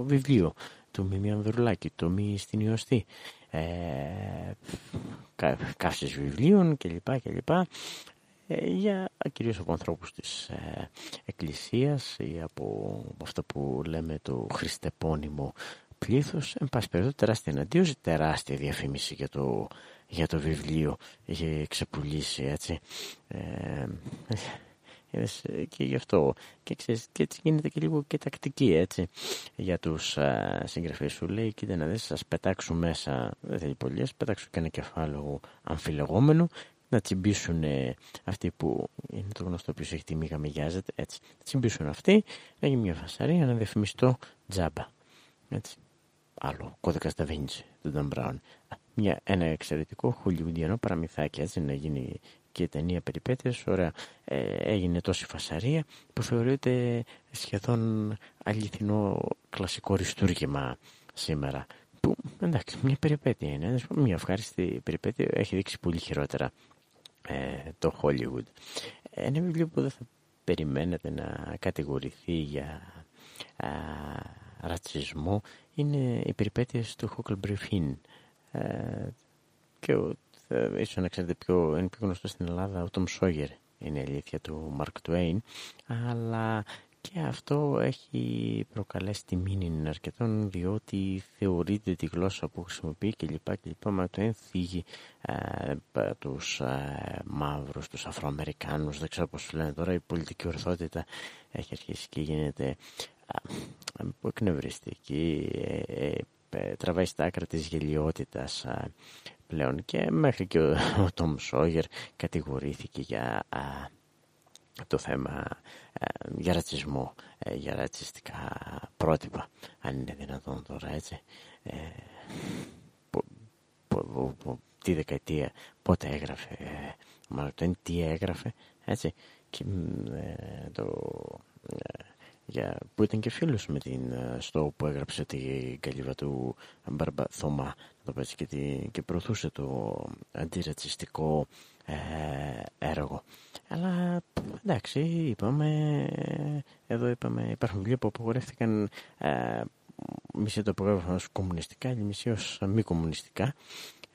βιβλίο του Μίμη Ανδρουλάκη, το Μη στην Ιωστή ε, καύσεις βιβλίων κλπ. κλπ. Ε, για κυρίως από ανθρώπους της ε, Εκκλησίας ή από, αυτό που λέμε το χριστεπώνυμο πλήθος εν πάση περιπτώσει τεράστια εναντίωση τεράστια διαφήμιση για το, για το βιβλίο είχε ξεπουλήσει έτσι ε, και γι' αυτό. Και, ξέρεις, και έτσι γίνεται και λίγο και τακτική έτσι για τους α, συγγραφείς σου. Λέει κοίτα να δεις σας πετάξουν μέσα δεν θέλει πολύ ας πετάξουν και ένα κεφάλαιο αμφιλεγόμενο να τσιμπήσουν αυτοί που είναι το γνωστό ποιος έχει τη μήγα μηγιάζεται έτσι. Να τσιμπήσουν αυτοί να γίνει μια φασαρία να διαφημιστώ τζάμπα έτσι. Άλλο κώδικας Da Vinci του Dan Brown. Μια, ένα εξαιρετικό χολιουντιανό παραμυθάκι έτσι να γίνει και η ταινία περιπέτειες, ωραία, ε, έγινε τόση φασαρία που θεωρείται σχεδόν αληθινό κλασικό ριστούργημα σήμερα. Που εντάξει, μια περιπέτεια είναι, μια ευχάριστη περιπέτεια, έχει δείξει πολύ χειρότερα ε, το Hollywood. Ένα βιβλίο που δεν θα περιμένετε να κατηγορηθεί για α, ρατσισμό είναι οι περιπέτειες του Huckleberry Finn. Ε, και ο, ίσως να ξέρετε πιο, είναι πιο γνωστό στην Ελλάδα ο Tom Sawyer είναι η αλήθεια του Mark Twain. Αλλά και αυτό έχει προκαλέσει τη μήνυ αρκετών διότι θεωρείται τη γλώσσα που χρησιμοποιεί και λοιπά και λοιπά μα το ενθίγει ε, τους ε, μαύρους, τους Αφροαμερικάνους δεν ξέρω πώς λένε τώρα η πολιτική ορθότητα έχει αρχίσει και γίνεται ε, εκνευριστική ε, ε, τραβάει στα άκρα της γελιότητας πλέον. Και μέχρι και ο, ο Τόμ Σόγερ κατηγορήθηκε για το θέμα για ρατσισμό, για ρατσιστικά πρότυπα, αν είναι δυνατόν τώρα έτσι. Ε, τι δεκαετία, πότε έγραφε, μάλλον τι έγραφε, έτσι, και το για, που ήταν και φίλος με την ε, στο που έγραψε την καλύβα του Μπαρμπαθώμα το πες, και, και προωθούσε το αντιρατσιστικό ε, έργο. Αλλά εντάξει, είπαμε, εδώ είπαμε, υπάρχουν βιβλία που απογορεύτηκαν ε, μισή το απογράφημα ως κομμουνιστικά, άλλη μισή ως μη κομμουνιστικά.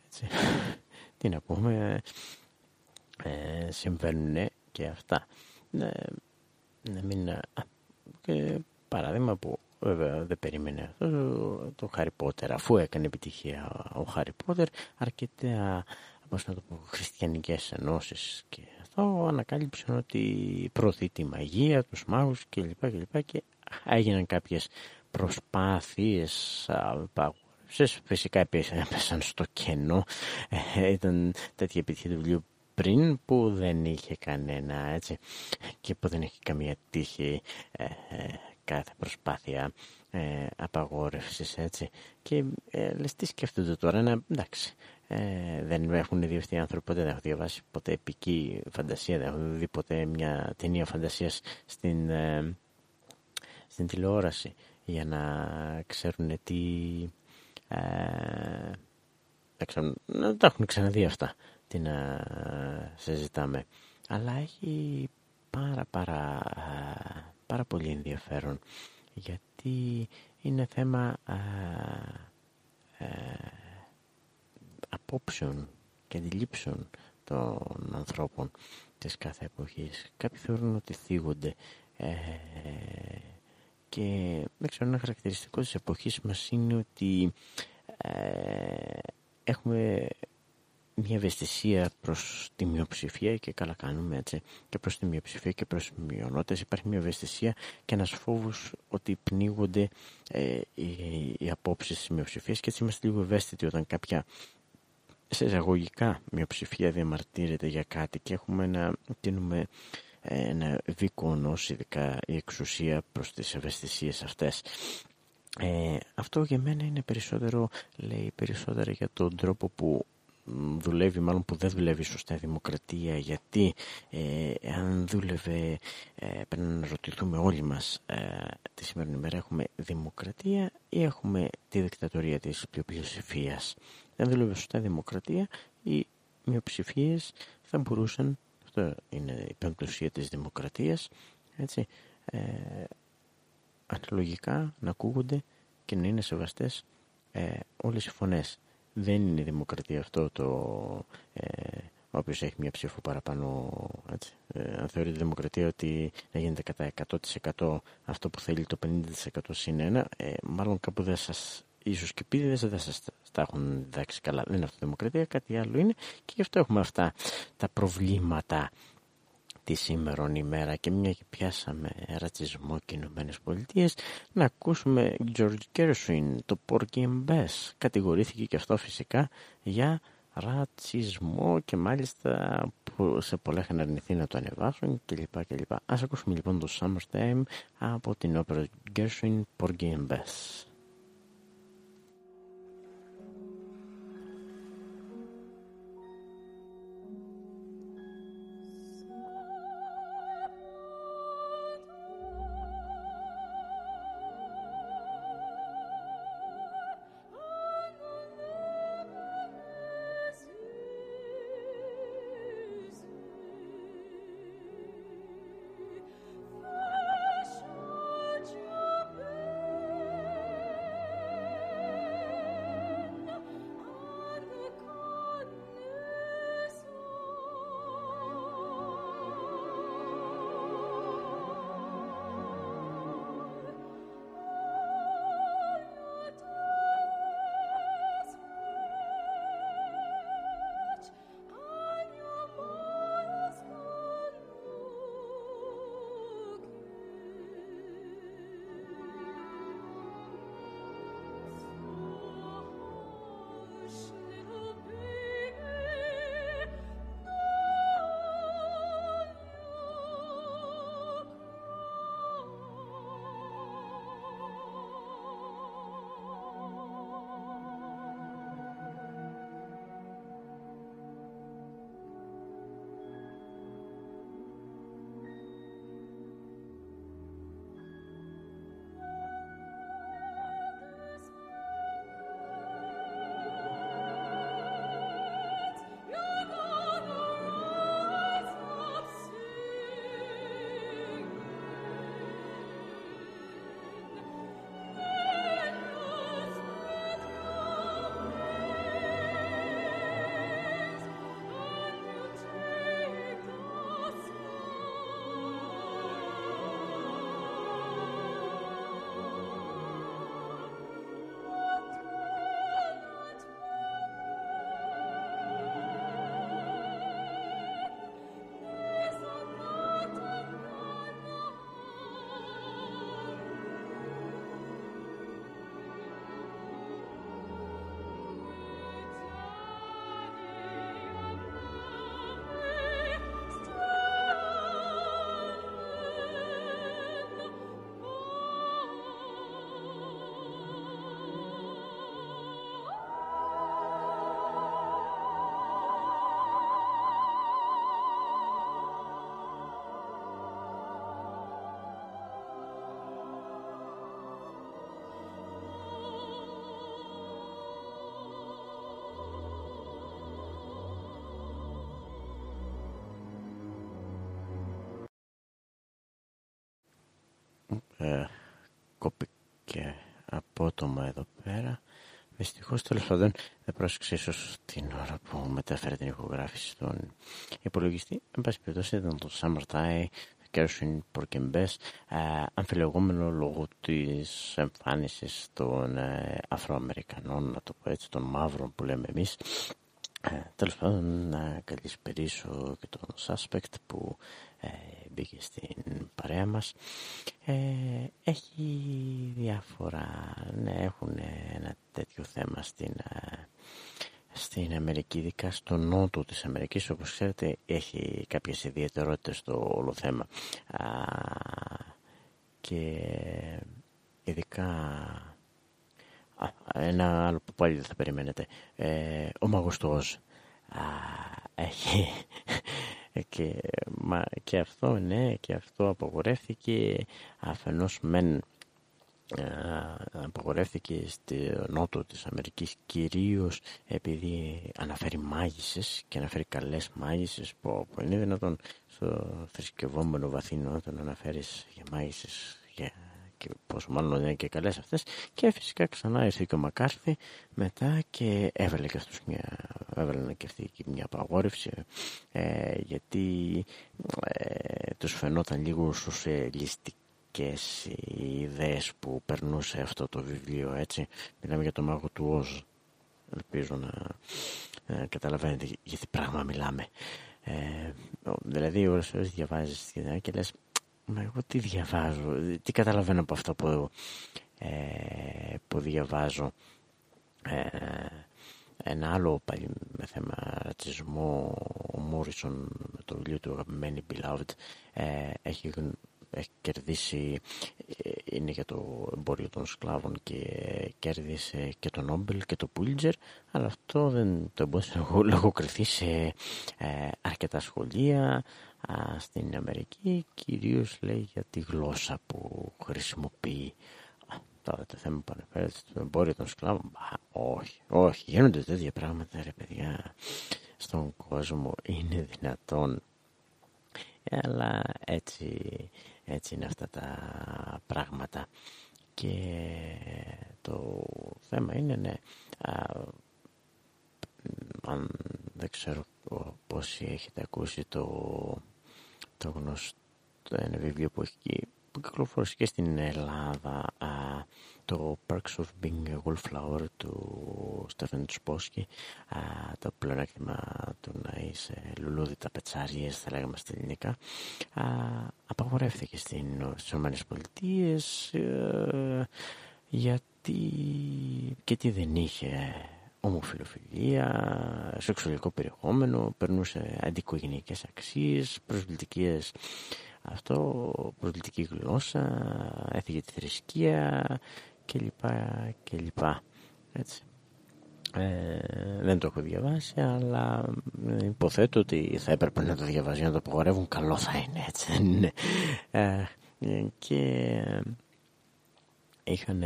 Έτσι. Τι να πούμε, ε, συμβαίνουν και αυτά. Ε, να μην... Και παράδειγμα που βέβαια δεν περίμενε αυτό το, το Χάρι Πότερ αφού έκανε επιτυχία ο Χάρι Πότερ αρκετά πώς να το πω, χριστιανικές ενώσεις και αυτό ανακάλυψαν ότι προωθεί τη μαγεία, τους μάγους κλπ. Και, και, και έγιναν κάποιες προσπάθειες απαγόρευσης φυσικά έπεσαν στο κενό ε, ήταν τέτοια επιτυχία του βιβλίου πριν που δεν είχε κανένα έτσι και που δεν είχε καμία τύχη ε, ε, κάθε προσπάθεια ε, απαγόρευσης έτσι. Και ε, λες τι σκέφτονται τώρα να εντάξει ε, δεν έχουν δει αυτοί οι άνθρωποι ποτέ δεν έχω διαβάσει ποτέ επική φαντασία δεν έχω δει ποτέ μια ταινία φαντασίας στην, ε, στην τηλεόραση για να ξέρουν τι ε, δεν ξέρω, να τα έχουν ξαναδεί αυτά τι να συζητάμε. Αλλά έχει πάρα πάρα, πάρα πολύ ενδιαφέρον γιατί είναι θέμα α, απόψεων και αντιλήψεων των ανθρώπων της κάθε εποχής. Κάποιοι θεωρούν ότι θίγονται ε, και δεν ξέρω ένα χαρακτηριστικό της εποχής μας είναι ότι ε, έχουμε μια ευαισθησία προς τη μειοψηφία και καλά κάνουμε έτσι και προς τη μειοψηφία και προς μειονότητες. Υπάρχει μια ευαισθησία και ένας φόβος ότι πνίγονται ε, οι, οι απόψεις της μειοψηφίας. Και έτσι είμαστε λίγο ευαίσθητοι όταν κάποια σε εισαγωγικά μειοψηφία διαμαρτύρεται για κάτι και έχουμε να τίνουμε ένα βίκονος ειδικά η εξουσία προς τις ευαισθησίες αυτές. Ε, αυτό για μένα είναι περισσότερο λέει περισσότερο για τον τρόπο που δουλεύει, μάλλον που δεν δουλεύει σωστά η δημοκρατία, γιατί ε, αν δούλευε, ε, πρέπει να ρωτηθούμε όλοι μας ε, τη σημερινή μέρα, έχουμε δημοκρατία ή έχουμε τη δικτατορία της πλειοψηφίας. Αν δούλευε σωστά η δημοκρατία, οι μειοψηφίες θα μπορούσαν, αυτό είναι η πεμπτωσία της δημοκρατίας, έτσι, ε, αναλογικά να ακούγονται και να είναι σεβαστές ε, όλες οι φωνές δεν είναι δημοκρατία αυτό το ε, όποιος έχει μια ψήφο παραπάνω έτσι. Ε, αν θεωρείται δημοκρατία ότι να γίνεται κατά 100% αυτό που θέλει το 50% συν ένα ε, μάλλον κάπου δεν σας ίσως και πίδιδες δεν σας τα έχουν διδάξει καλά δεν είναι αυτό δημοκρατία κάτι άλλο είναι και γι' αυτό έχουμε αυτά τα προβλήματα τη σήμερον ημέρα και μια και πιάσαμε ρατσισμό και Ηνωμένες Πολιτείες να ακούσουμε George Gershwin, το Porky and Bess. Κατηγορήθηκε και αυτό φυσικά για ρατσισμό και μάλιστα που σε πολλά είχαν αρνηθεί να το ανεβάσουν κλπ. κλπ. Ας ακούσουμε λοιπόν το Summertime από την όπερα Gershwin Porgy and Bess. Ε, κόπηκε απότομα εδώ πέρα. Δυστυχώς τέλο πάντων δεν πρόσεξε ίσως την ώρα που μετέφερε την ηχογράφηση στον υπολογιστή. Εν πάση περιπτώσει ήταν το Summertime Κέρσιν Πορκεμπές αμφιλεγόμενο λόγω της εμφάνισης των ε, Αφροαμερικανών, να το πω έτσι, των μαύρων που λέμε εμείς. Ε, Τέλος πάντων να καλησπερίσω και τον Suspect που ε, μπήκε στην παρέα μας. Ε, έχει διάφορα, ναι, έχουν ένα τέτοιο θέμα στην, ε, στην Αμερική, ειδικά στο νότο της Αμερικής, όπως ξέρετε, έχει κάποιες ιδιαιτερότητες στο όλο θέμα. και ειδικά ένα άλλο που πάλι δεν θα περιμένετε. Ε, ο Μαγωστός έχει και, μα, και αυτό ναι και αυτό απογορεύτηκε αφενός μεν απογορεύτηκε στη νότο της Αμερικής κυρίως επειδή αναφέρει μάγισσες και αναφέρει καλές μάγισσες που, που είναι δυνατόν στο θρησκευόμενο βαθύνο όταν αναφέρεις για μάγισσες για και πόσο μάλλον είναι και καλές αυτές. Και φυσικά ξανά ήρθε και ο Μακάρθη μετά και έβαλε και αυτούς μια, έβαλε και αυτή μια απαγόρευση ε, γιατί ε, τους φαινόταν λίγο σοσιαλιστικές οι ιδέες που περνούσε αυτό το βιβλίο έτσι. Μιλάμε για το μάγο του Όζ. Ελπίζω να ε, καταλαβαίνετε για τι πράγμα μιλάμε. Ε, δηλαδή ώρες ώρες διαβάζεις και λες Μα εγώ τι διαβάζω, τι καταλαβαίνω από αυτό που, ε, που διαβάζω. Ε, ένα άλλο πάλι με θέμα ρατσισμό, ο Μόρισον με το βιβλίο του αγαπημένοι Beloved ε, έχει, έχει κερδίσει, ε, είναι για το εμπόριο των σκλάβων και κέρδισε και το Νόμπελ και το Πούλτζερ, αλλά αυτό δεν το εμπόδισε να λογοκριθεί σε ε, αρκετά σχολεία, στην Αμερική κυρίως λέει για τη γλώσσα που χρησιμοποιεί. Τώρα το θέμα που αναφέρεται στο εμπόριο των σκλάβων όχι, όχι, γίνονται τέτοια πράγματα ρε παιδιά. Στον κόσμο είναι δυνατόν. Αλλά έτσι, έτσι είναι αυτά τα πράγματα. Και το θέμα είναι ναι, αν δεν ξέρω πόσοι έχετε ακούσει το το γνωστό ένα βιβλίο που έχει που κυκλοφόρησε και στην Ελλάδα α, το Perks of Being a Wallflower του Στέφεν Τσπόσκι το πλεονέκτημα του να είσαι λουλούδι τα πετσάριες θα λέγαμε στα ελληνικά α, απαγορεύθηκε στην, στις ΗΠΑ ε, γιατί και τι δεν είχε ομοφιλοφιλία, σεξουαλικό περιεχόμενο, περνούσε αντικογενειακές αξίες, προσβλητικές αυτό, προσβλητική γλώσσα, έφυγε τη θρησκεία κλπ. κλπ. Έτσι. Ε, δεν το έχω διαβάσει, αλλά υποθέτω ότι θα έπρεπε να το διαβάζει, να το απογορεύουν, καλό θα είναι, έτσι δεν είναι. Ε, και είχαν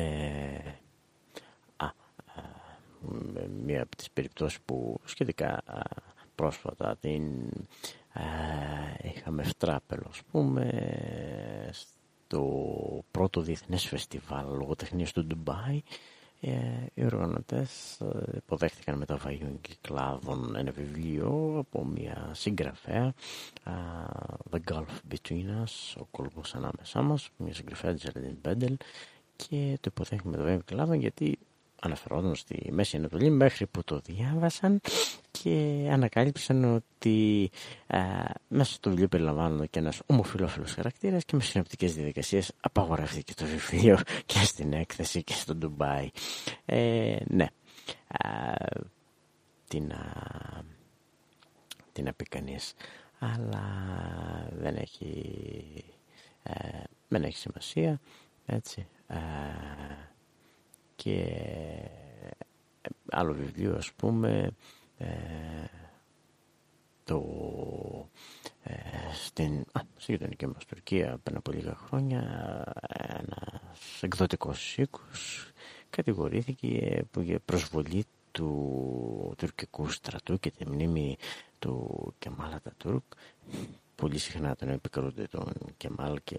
μία από τις περιπτώσεις που σχετικά πρόσφατα την είχαμε φτράπελο ας πούμε στο πρώτο διεθνές φεστιβάλ λογοτεχνίας του Ντουμπάι. Ε, οι οργανωτές ε, υποδέχτηκαν με τα βαγιών κυκλάδων ένα βιβλίο από μια συγγραφέα The Gulf Between Us ο κόλπος ανάμεσά μας μια συγγραφέα Τζερντίν Μπέντελ και το υποδέχτηκαν με τα βαγιών κυκλάδων γιατί αναφερόταν στη Μέση Ανατολή μέχρι που το διάβασαν και ανακάλυψαν ότι α, μέσα στο βιβλίο περιλαμβάνονται και ένας ομοφιλόφιλος χαρακτήρας και με συνοπτικές διαδικασίες απαγορεύτηκε το βιβλίο και στην έκθεση και στο Ντουμπάι. Ε, ναι, α, τι να, τι να πει κανείς. Αλλά δεν έχει, ε, δεν έχει σημασία, έτσι. Ε, και ε, άλλο βιβλίο ας πούμε ε, το ε, στην, α, στη γειτονική μας Τουρκία πριν από λίγα χρόνια ένας εκδοτικός οίκος κατηγορήθηκε που για προσβολή του τουρκικού στρατού και τη μνήμη του Κεμάλα Τουρκ πολύ συχνά τον επικρούνται τον Κεμάλ και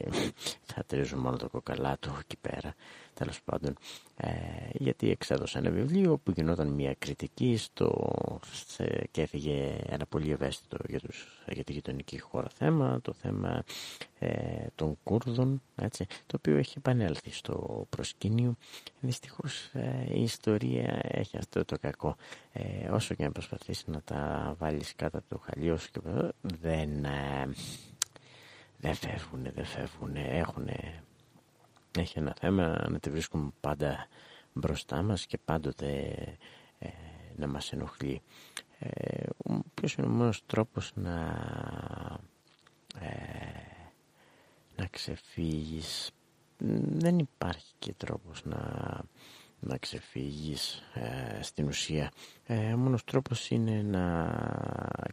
θα τρίζουν μόνο το κοκαλά του εκεί πέρα τέλος πάντων. Ε, γιατί εξέδωσε ένα βιβλίο που γινόταν μια κριτική στο, σε, και έφυγε ένα πολύ ευαίσθητο για, τους, για τη γειτονική χώρα θέμα το θέμα ε, των Κούρδων έτσι, το οποίο έχει επανέλθει στο προσκήνιο. Δυστυχώς ε, η ιστορία έχει αυτό το κακό ε, όσο και να προσπαθήσεις να τα βάλεις κάτω από το χαλιό σου και δεν δεν φεύγουν, δεν φεύγουν, έχουν έχει ένα θέμα να τη βρίσκουμε πάντα μπροστά μας και πάντοτε ε, να μας ενοχλεί. Ε, ποιος είναι ο μόνος τρόπος να, ε, να ξεφύγεις; Δεν υπάρχει και τρόπος να, να ξεφύγεις ε, στην ουσία. Ε, ο μόνος τρόπος είναι να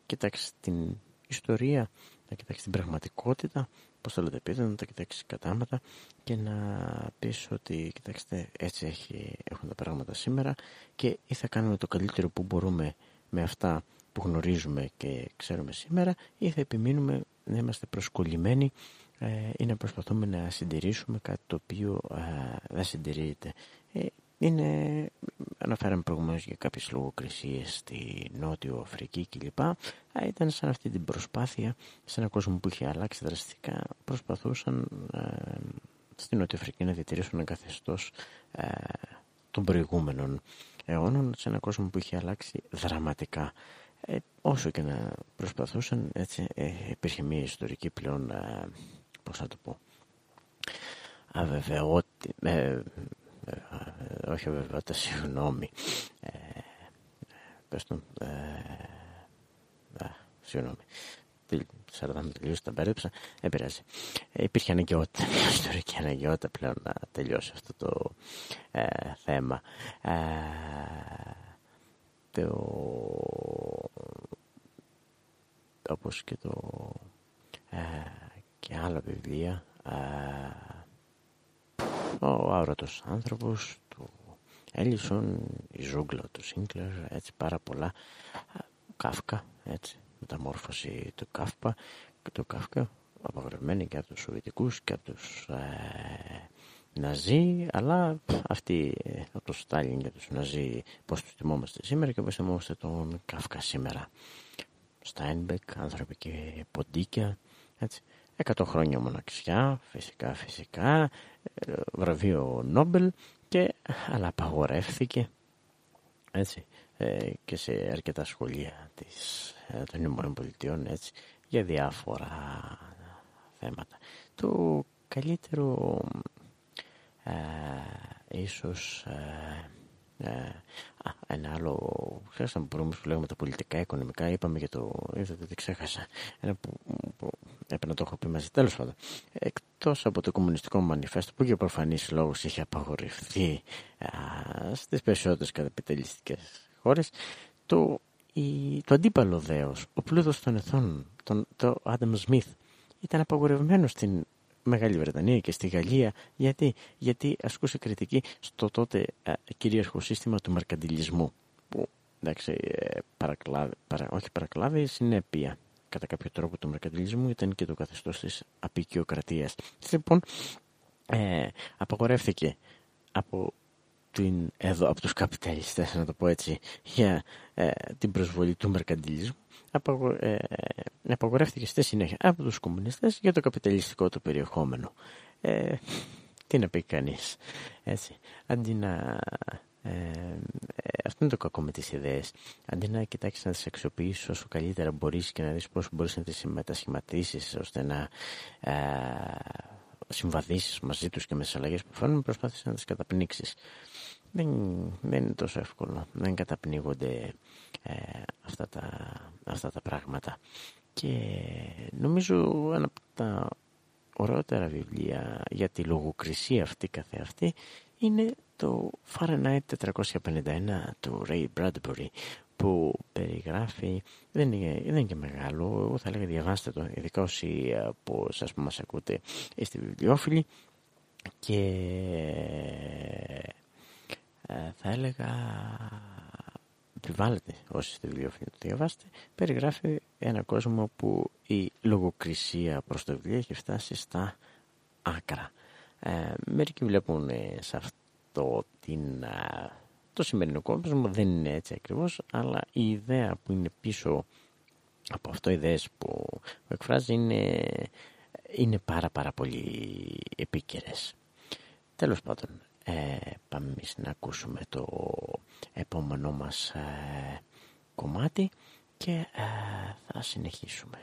κοιτάξεις την ιστορία, να κοιτάξεις την πραγματικότητα πώς θα λέτε πείτε, να τα κοιτάξεις κατάματα και να πεις ότι κοιτάξτε έτσι έχει, έχουν τα πράγματα σήμερα και ή θα κάνουμε το καλύτερο που μπορούμε με αυτά που γνωρίζουμε και ξέρουμε σήμερα ή θα επιμείνουμε να είμαστε προσκολλημένοι ε, ή να προσπαθούμε να συντηρήσουμε κάτι το οποίο ε, δεν συντηρείται. Ε, είναι, αναφέραμε προηγουμένως για κάποιες λογοκρισίες στη Νότιο Αφρική κλπ. Ήταν σαν αυτή την προσπάθεια, σε ένα κόσμο που είχε αλλάξει δραστικά, προσπαθούσαν ε, στη Νότιο Αφρική να διατηρήσουν ένα καθεστώς ε, των προηγούμενων αιώνων, σε ένα κόσμο που είχε αλλάξει δραματικά. Ε, όσο και να προσπαθούσαν, έτσι, ε, υπήρχε μια ιστορική πλέον, ε, πώς θα το πω, αβεβαιότητα, ε, ε, όχι βεβαιότητα, συγγνώμη. Ε, πες τον, ε, συγγνώμη. 40 με τελείωσε, τα μπέρδεψα. Δεν πειράζει. Ε, υπήρχε αναγκαιότητα, μια ιστορική αναγκαιότητα πλέον να τελειώσει αυτό το ε, θέμα. Ε, το, όπως και το ε, και άλλα βιβλία ε, ο άρωτος άνθρωπος του Έλισον, η ζούγκλα του Σίγκλερ, έτσι πάρα πολλά. Ο Κάφκα, έτσι, μεταμόρφωση του Κάφκα, του Κάφκα, απαγορευμένη και από τους Σοβιετικούς και από τους ε, Ναζί, αλλά αυτοί από το Στάλιν και τους Ναζί πώς τους θυμόμαστε σήμερα και πώς θυμόμαστε τον Κάφκα σήμερα. Στάινμπεκ, άνθρωποι και ποντίκια, έτσι. Εκατό χρόνια μοναξιά, φυσικά, φυσικά, ε, βραβείο Νόμπελ και αλλά απαγορεύθηκε έτσι, ε, και σε αρκετά σχολεία της, ε, των Ηνωμένων Πολιτειών έτσι, για διάφορα θέματα. Το καλύτερο ε, ίσως ε, α, ένα άλλο, ξέρετε μπορούμε που λέγουμε τα πολιτικά, οικονομικά, είπαμε για το, είδατε δεν ξέχασα, ένα που, που έπρεπε να το έχω πει μαζί, τέλος πάντων. Εκτός από το κομμουνιστικό μανιφέστο που για προφανείς λόγους είχε απαγορευτεί α, στις περισσότερες καταπιταλιστικές χώρες, το, η, το αντίπαλο δέος, ο πλούτος των εθών, τον, το Άνταμ Σμιθ, ήταν απαγορευμένος στην Μεγάλη Βρετανία και στη Γαλλία. Γιατί, Γιατί ασκούσε κριτική στο τότε α, κυρίαρχο σύστημα του μερκαντιλισμού. Που εντάξει, ε, παρακλάδι, παρα, όχι παρακλάδι, συνέπεια κατά κάποιο τρόπο του μερκαντιλισμού ήταν και το καθεστώς της απεικιοκρατίας. Λοιπόν, ε, απαγορεύθηκε από την, εδώ, από τους καπιταλιστές, να το πω έτσι, για ε, την προσβολή του μερκαντιλισμού απαγο, ε, απαγορεύτηκε στη συνέχεια από τους κομμουνιστές για το καπιταλιστικό του περιεχόμενο. Ε, τι να πει κανείς, έτσι. Αντί να... Ε, αυτό είναι το κακό με τις ιδέες. Αντί να κοιτάξεις να τις αξιοποιήσεις όσο καλύτερα μπορείς και να δεις πώς μπορείς να τις μετασχηματίσεις ώστε να ε, συμβαδίσεις μαζί τους και με τις αλλαγές που φέρνουν προσπάθησες να τις καταπνίξεις. Δεν, δεν είναι τόσο εύκολο. Δεν καταπνίγονται ε, αυτά, τα, αυτά τα πράγματα. Και νομίζω ένα από τα ωραιότερα βιβλία για τη λογοκρισία αυτή καθεαυτή είναι το Fahrenheit 451 του Ray Bradbury που περιγράφει, δεν είναι, δεν είναι και μεγάλο, εγώ θα έλεγα διαβάστε το, ειδικά όσοι από εσάς που μας ακούτε είστε βιβλιοφίλοι και ε, θα έλεγα επιβάλλεται όσοι είστε βιβλιοφίλοι το διαβάστε, περιγράφει ένα κόσμο που η λογοκρισία προς το βιβλίο έχει φτάσει στα άκρα. Ε, μερικοί βλέπουν σε αυτό την, το σημερινό κόσμο, δεν είναι έτσι ακριβώς, αλλά η ιδέα που είναι πίσω από αυτό, οι ιδέες που εκφράζει είναι, είναι πάρα πάρα πολύ επίκαιρες. Τέλος πάντων, ε, πάμε εμείς να ακούσουμε το επόμενό μας ε, κομμάτι και ε, θα συνεχίσουμε.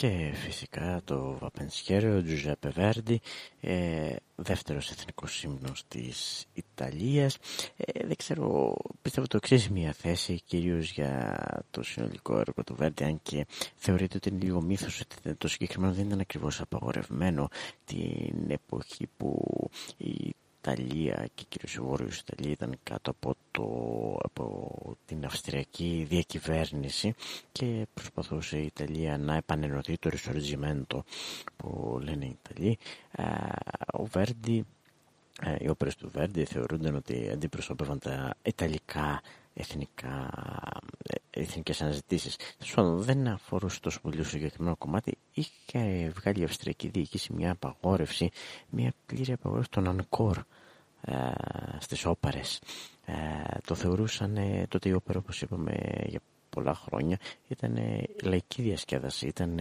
Και φυσικά το Βαπενσχέριο, Τζουζέπε Βέρντι, ε, δεύτερος εθνικός ύμνος της Ιταλίας. Ε, δεν ξέρω, πιστεύω το εξής μια θέση, κυρίως για το συνολικό έργο του Βέρντι, αν και θεωρείται ότι είναι λίγο μύθος ότι το συγκεκριμένο δεν ήταν ακριβώς απαγορευμένο την εποχή που η Ιταλία και κυρίως η Βόρειος Ιταλία ήταν κάτω από, το, από την Αυστριακή διακυβέρνηση και προσπαθούσε η Ιταλία να επανενωθεί το ρισοριζιμέντο που λένε οι Ιταλοί. Ο Βέρντι, οι όπερες του Βέρντι θεωρούνταν ότι αντιπροσώπευαν τα Ιταλικά εθνικά, ε, εθνικές αναζητήσεις. δεν αφορούσε τόσο πολύ στο συγκεκριμένο κομμάτι. Είχε βγάλει η Αυστριακή Διοίκηση μια απαγόρευση, μια πλήρη απαγόρευση των Ανκόρ ε, στις όπερες. Ε, το θεωρούσαν ε, τότε η όπερα όπως είπαμε για πολλά χρόνια ήταν λαϊκή διασκέδαση, ήταν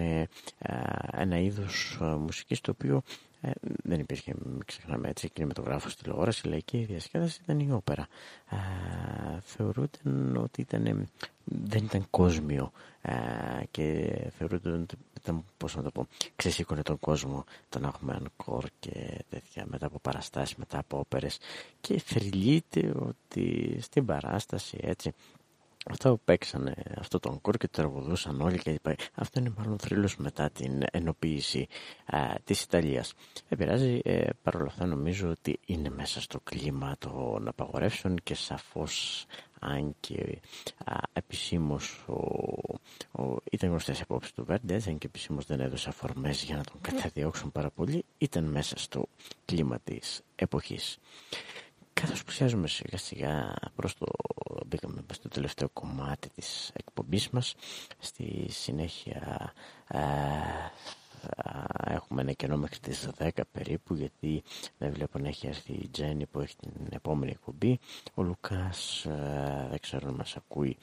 ένα είδος μουσικής το οποίο ε, δεν υπήρχε, μην ξεχνάμε έτσι, κινηματογράφος, τηλεόραση, λαϊκή διασκέδαση ήταν η όπερα. Ε, θεωρούνταν ότι ήταν, δεν ήταν κόσμιο ε, και θεωρούνταν ότι ήταν, πώς να το πω, ξεσήκωνε τον κόσμο το να έχουμε ανκόρ και τέτοια μετά από παραστάσεις, μετά από όπερες. Και θρυλείται ότι στην παράσταση έτσι αυτό που παίξανε αυτό τον κόρ και το τραγουδούσαν όλοι και είπα, αυτό είναι μάλλον θρύλος μετά την ενοποίηση α, της Ιταλίας. Επηρεάζει, ε, παρόλα αυτά νομίζω ότι είναι μέσα στο κλίμα των απαγορεύσεων και σαφώς αν και α, επισήμως ο, ο, ήταν γνωστές απόψεις του Βέρντες, αν και επισήμως δεν έδωσε αφορμές για να τον καταδιώξουν πάρα πολύ, ήταν μέσα στο κλίμα της εποχής. Καθώς πλησιάζουμε σιγά σιγά προς το, μπήκαμε στο τελευταίο κομμάτι της εκπομπής μας, στη συνέχεια έχουμε ένα κενό μέχρι τις 10 περίπου γιατί δεν βλέπω να έχει έρθει η Τζέννη που έχει την επόμενη εκπομπή. Ο Λουκάς δεν ξέρω αν μας ακούει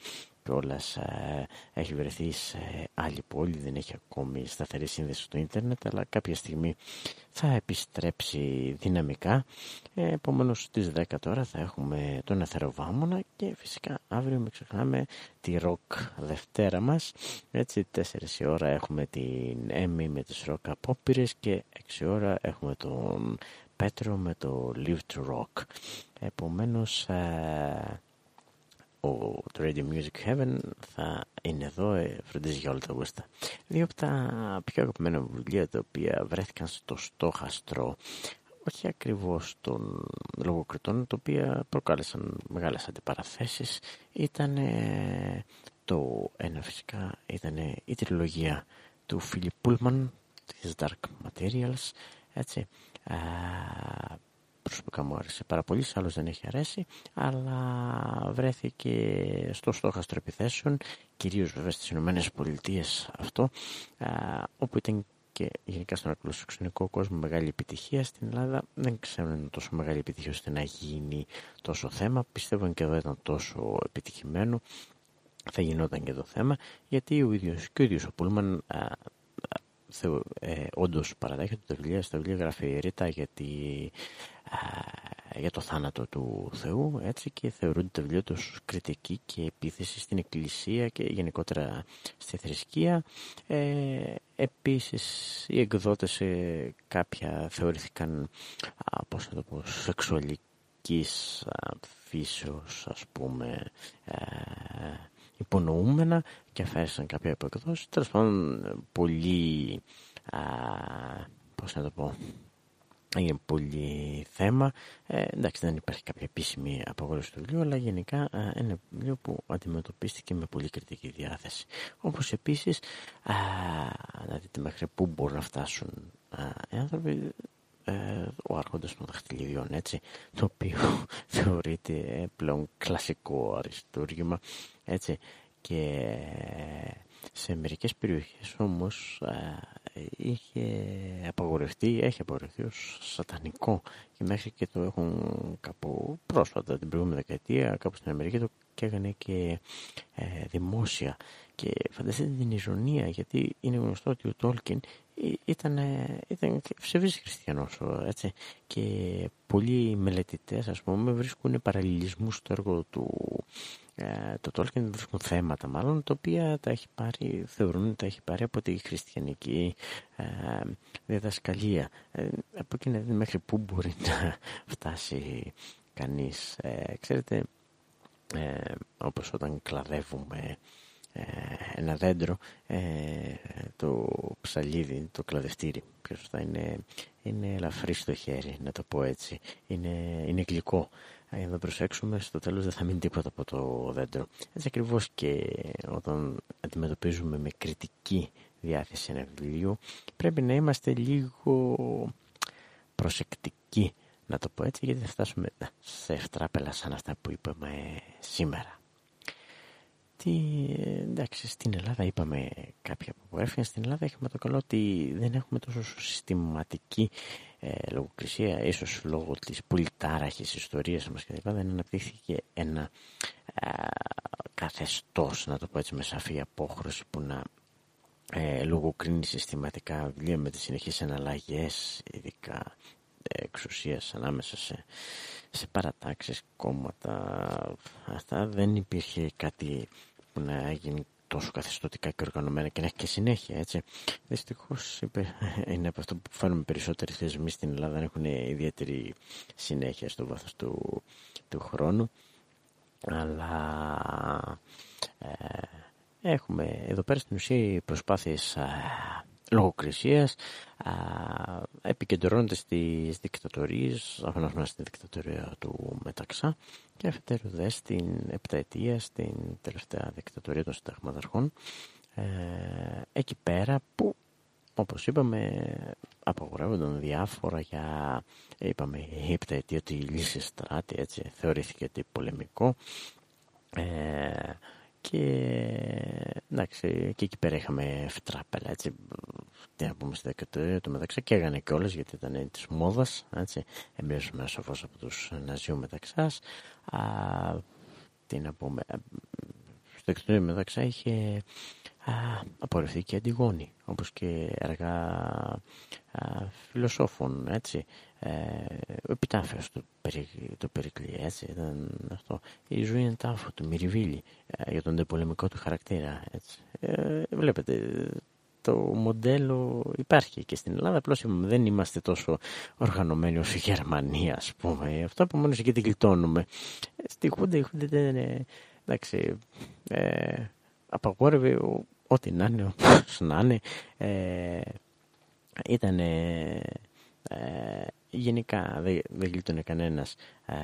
κιόλας ε, έχει βρεθεί σε άλλη πόλη, δεν έχει ακόμη σταθερή σύνδεση στο ίντερνετ, αλλά κάποια στιγμή θα επιστρέψει δυναμικά. Ε, Επομένως στις 10 τώρα θα έχουμε τον Εθεροβάμωνα και φυσικά αύριο μην ξεχνάμε τη ροκ Δευτέρα μας. Έτσι 4 η ώρα έχουμε την Έμι με τις ροκ απόπειρες και 6 ώρα έχουμε τον Πέτρο με το Live to Rock. Επομένως ε, ο, το Radio Music Heaven θα είναι εδώ, ε, φροντίζει για όλα τα γούστα. Δύο από τα πιο αγαπημένα βιβλία τα οποία βρέθηκαν στο στόχαστρο όχι ακριβώς των λογοκριτών, τα οποία προκάλεσαν μεγάλες αντιπαραθέσεις, ήταν το ένα φυσικά ήταν η τριλογία του Φίλιπ Πούλμαν της Dark Materials, έτσι, προσωπικά μου άρεσε πάρα πολύ, άλλος δεν έχει αρέσει, αλλά βρέθηκε στο στόχαστρο επιθέσεων, κυρίως βέβαια στις Ηνωμένες Πολιτείες αυτό, όπου ήταν και γενικά στον αγγλοσαξονικό κόσμο μεγάλη επιτυχία. Στην Ελλάδα δεν ξέρω αν είναι τόσο μεγάλη επιτυχία ώστε να γίνει τόσο θέμα. Πιστεύω και εδώ ήταν τόσο επιτυχημένο θα γινόταν και το θέμα γιατί ο ίδιος και ο ίδιος ο Πούλμαν θεω, ε, όντως παραδέχεται τα βιβλία, στα βιβλία γράφει ρήτα γιατί, για το θάνατο του Θεού έτσι και θεωρούνται τα βιβλία τους κριτική και επίθεση στην εκκλησία και γενικότερα στη θρησκεία. Ε, επίσης οι εκδότες ε, κάποια θεωρήθηκαν ας, πώς να το πω σεξουαλικής φύσεως ας πούμε ε, υπονοούμενα και αφαίρεσαν κάποια υποκδόση. Τέλος πάντων, πολύ. Α, πώς να το πω. Έγινε πολύ θέμα. Ε, εντάξει, δεν υπάρχει κάποια επίσημη απαγόρευση του βιβλίου, αλλά γενικά α, είναι ένα βιβλίο που αντιμετωπίστηκε με πολύ κριτική διάθεση. Όπως επίσης, να δείτε μέχρι πού μπορούν να φτάσουν οι άνθρωποι ε, ο άρχοντας των δαχτυλιδιών έτσι το οποίο θεωρείται πλέον κλασικό αριστούργημα έτσι. Και σε μερικές περιοχές όμως είχε απαγορευτεί, έχει απαγορευτεί ως σατανικό. Και μέχρι και το έχουν κάπου πρόσφατα την προηγούμενη δεκαετία κάπου στην Αμερική το έκανε και ε, δημόσια. Και φανταστείτε την ηρωνία γιατί είναι γνωστό ότι ο Τόλκιν ήταν, ήταν ψευδής χριστιανός έτσι. Και πολλοί μελετητές ας πούμε βρίσκουν παραλληλισμούς στο έργο του ε, το Tolkien βρίσκουν θέματα μάλλον τα οποία τα έχει πάρει, θεωρούν τα έχει πάρει από τη χριστιανική ε, διδασκαλία. Ε, από εκεί μέχρι πού μπορεί να φτάσει κανείς. Ε, ξέρετε ε, όπως όταν κλαδεύουμε ε, ένα δέντρο ε, το ψαλίδι, το κλαδευτήρι πιο σωστά είναι, είναι ελαφρύ στο χέρι να το πω έτσι. Είναι, είναι γλυκό. Αν δεν προσέξουμε στο τέλος δεν θα μείνει τίποτα από το δέντρο. Έτσι ακριβώς και όταν αντιμετωπίζουμε με κριτική διάθεση ένα βιβλίο πρέπει να είμαστε λίγο προσεκτικοί να το πω έτσι γιατί θα φτάσουμε σε ευτράπελα σαν αυτά που είπαμε σήμερα. Τι, εντάξει, στην Ελλάδα είπαμε κάποια που έφυγαν. Στην Ελλάδα έχουμε το καλό ότι δεν έχουμε τόσο συστηματική ε, λογοκρισία, ίσως λόγω της πολυτάραχης ιστορίας μας και δεν αναπτύχθηκε ένα ε, καθεστώς, να το πω έτσι με σαφή απόχρωση που να ε, λογοκρίνει συστηματικά βιβλία με τις συνεχείς εναλλαγές, ειδικά εξουσίας ανάμεσα σε, σε παρατάξεις, κόμματα. Αυτά δεν υπήρχε κάτι που να γίνει τόσο καθεστωτικά και οργανωμένα και να έχει και συνέχεια, έτσι. Δυστυχώς είναι από αυτό που φάνουμε περισσότεροι θεσμοί στην Ελλάδα, δεν έχουν ιδιαίτερη συνέχεια στο βάθος του, του χρόνου. Αλλά ε, έχουμε εδώ πέρα στην ουσία προσπάθειες λογοκρισίας επικεντρώνεται στις δικτατορίες αφενός στην δικτατορία του Μεταξά και αφετέρου δε στην επταετία στην τελευταία δικτατορία των συνταγματαρχών ε, εκεί πέρα που όπως είπαμε απαγορεύονταν διάφορα για είπαμε η επταετία τη λύση στράτη έτσι θεωρήθηκε ότι πολεμικό ε, και εντάξει, και εκεί πέρα είχαμε φτράπελα, έτσι, τι να πούμε στη δεκαετία του μεταξύ και έγανε κιόλας γιατί ήταν της μόδας, έτσι, εμπειρώσαμε σαφώς από τους Ναζιού μεταξάς, α, τι να πούμε, στο δεκαετία μεταξά είχε α, απορριφθεί και Αντιγόνη, όπως και έργα α, φιλοσόφων, έτσι, ε, ο επιτάφιος του, το Περικλή, έτσι, ήταν αυτό. Η ζωή είναι τάφο του Μυριβίλη ε, για τον πολεμικό του χαρακτήρα, έτσι. Ε, βλέπετε, το μοντέλο υπάρχει και στην Ελλάδα, απλώς δεν είμαστε τόσο οργανωμένοι όσο η Γερμανία, ας πούμε. Αυτό που μόνο εκεί την γλιτώνουμε. Ε, στη Χούντα, η Χούντα δεν εντάξει, ε, απαγόρευε ό,τι να είναι, όπως να είναι. Ε, ήταν ε, γενικά δεν, δεν γλίτωνε κανένας ε,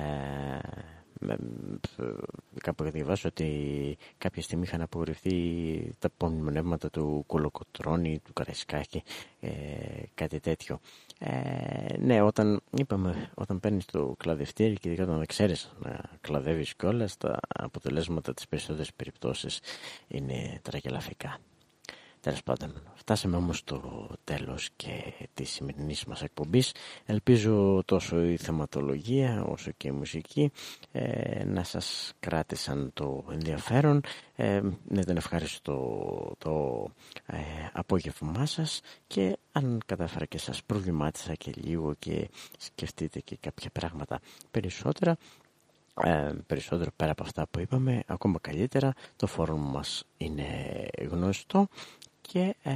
κάπου είχα διαβάσει ότι κάποια στιγμή είχαν απογορευτεί τα πονημονεύματα του Κολοκοτρώνη, του Καραϊσκάκη, ε, κάτι τέτοιο. Ε, ναι, όταν είπαμε, όταν παίρνεις το κλαδευτήρι και ειδικά όταν δεν ξέρεις να κλαδεύεις κιόλας, τα αποτελέσματα της περισσότερες περιπτώσεις είναι τραγελαφικά. Τέλος πάντων, φτάσαμε όμως στο τέλος και της σημερινής μας εκπομπής. Ελπίζω τόσο η θεματολογία όσο και η μουσική ε, να σας κράτησαν το ενδιαφέρον. Ε, να ήταν ευχαριστώ το ε, απόγευμά σας και αν κατάφερα και σας προβλημάτισα και λίγο και σκεφτείτε και κάποια πράγματα περισσότερα ε, περισσότερο πέρα από αυτά που είπαμε, ακόμα καλύτερα το φόρουμ μας είναι γνωστό και ε,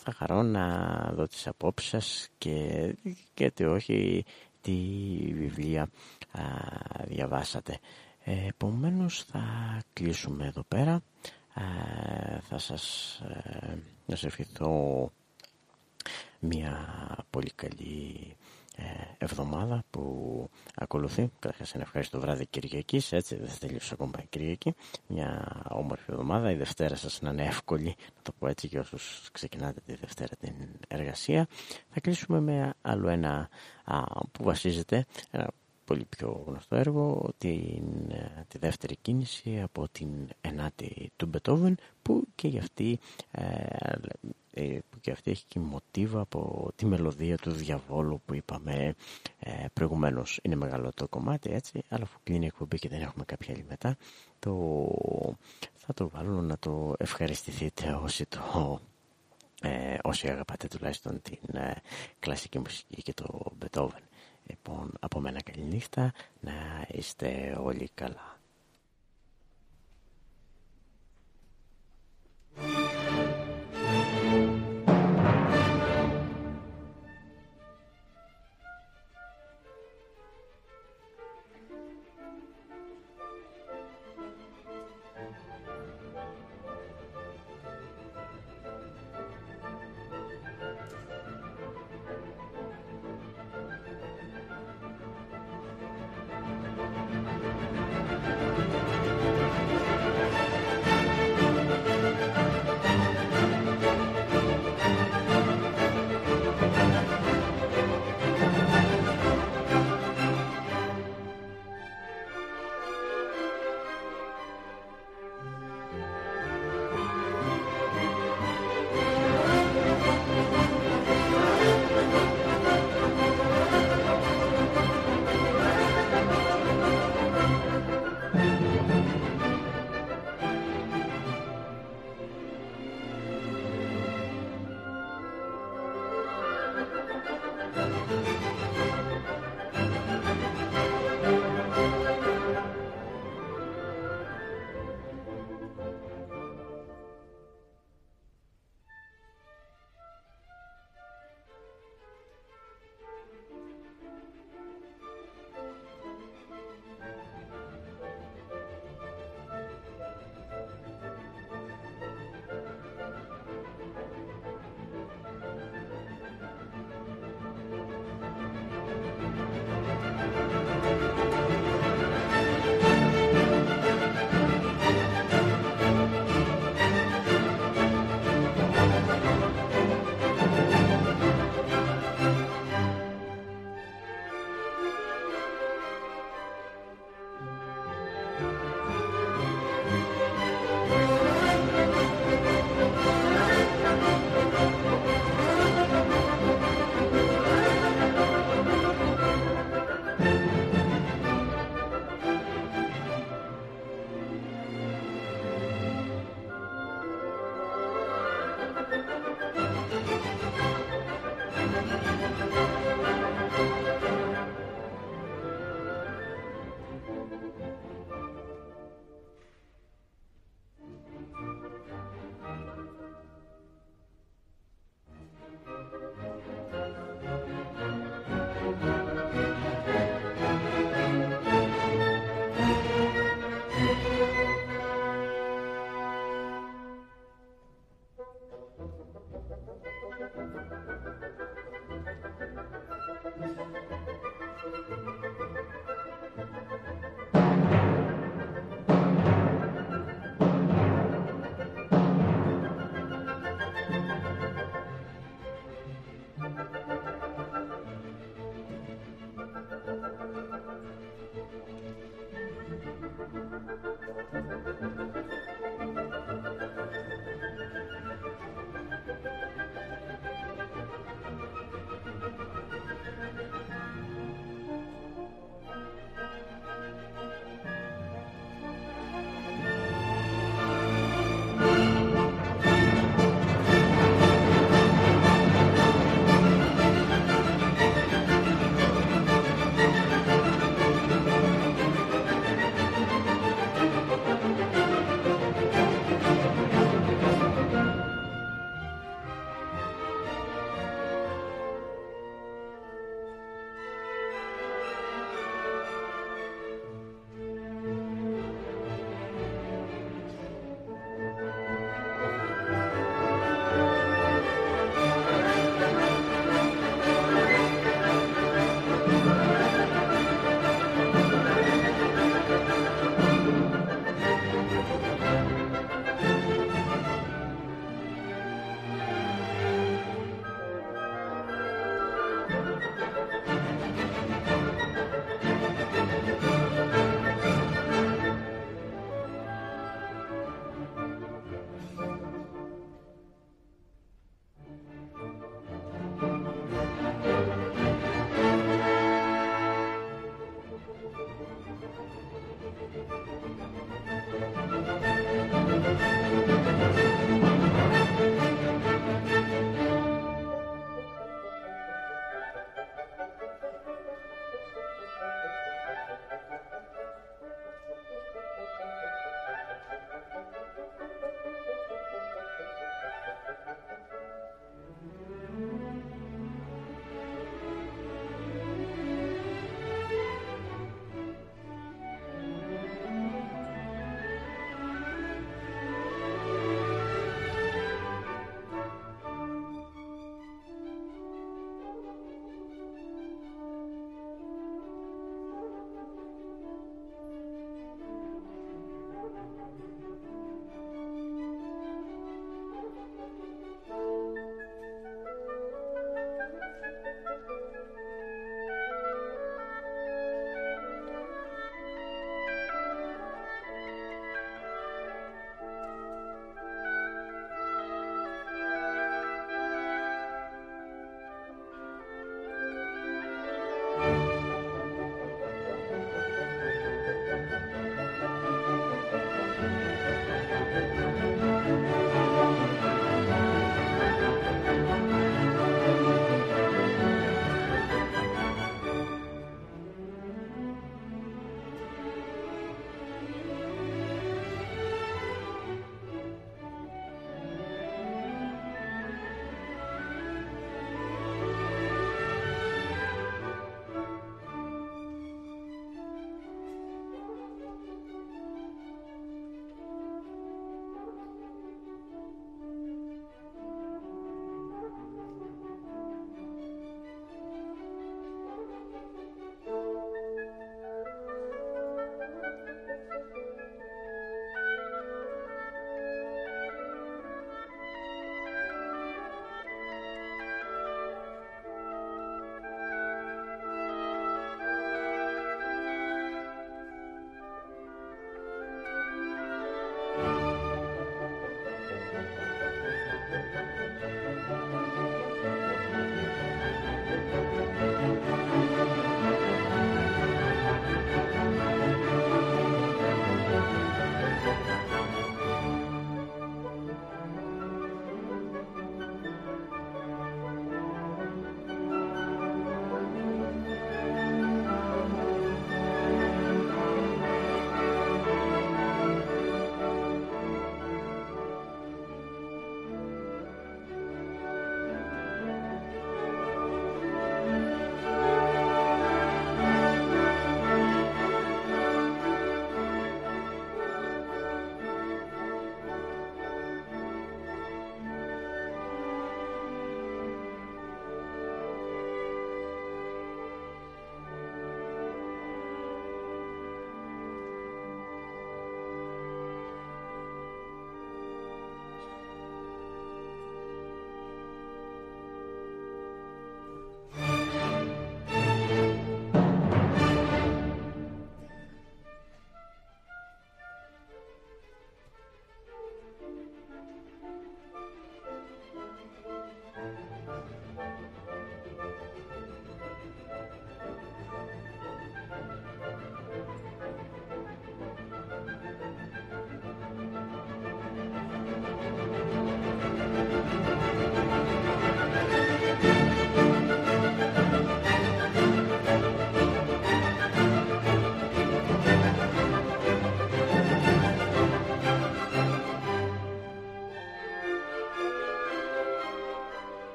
θα χαρώ να δω τις απόψεις σας και γιατί όχι τι βιβλία ε, διαβάσατε. Ε, επομένως θα κλείσουμε εδώ πέρα. Ε, θα σας ε, να σας ευχηθώ μια πολύ καλή ε, εβδομάδα που ακολουθεί. Καταρχάς ένα ευχαριστώ βράδυ Κυριακής, έτσι δεν θα τελειώσει ακόμα η Κυριακή. Μια όμορφη εβδομάδα, η Δευτέρα σας να είναι εύκολη, να το πω έτσι για όσους ξεκινάτε τη Δευτέρα την εργασία. Θα κλείσουμε με άλλο ένα α, που βασίζεται, ένα πολύ πιο γνωστό έργο, την, ε, τη δεύτερη κίνηση από την ενάτη του Μπετόβεν, που και για αυτή ε, ε, που και αυτή έχει και μοτίβα από τη μελωδία του διαβόλου που είπαμε ε, προηγουμένως. Είναι μεγάλο το κομμάτι έτσι, αλλά αφού κλείνει η εκπομπή και δεν έχουμε κάποια άλλη μετά, το, θα το βάλω να το ευχαριστηθείτε όσοι το ε, όσοι αγαπάτε τουλάχιστον την ε, κλασική μουσική και το Beethoven. Λοιπόν, από μένα καλή νύχτα, να είστε όλοι καλά.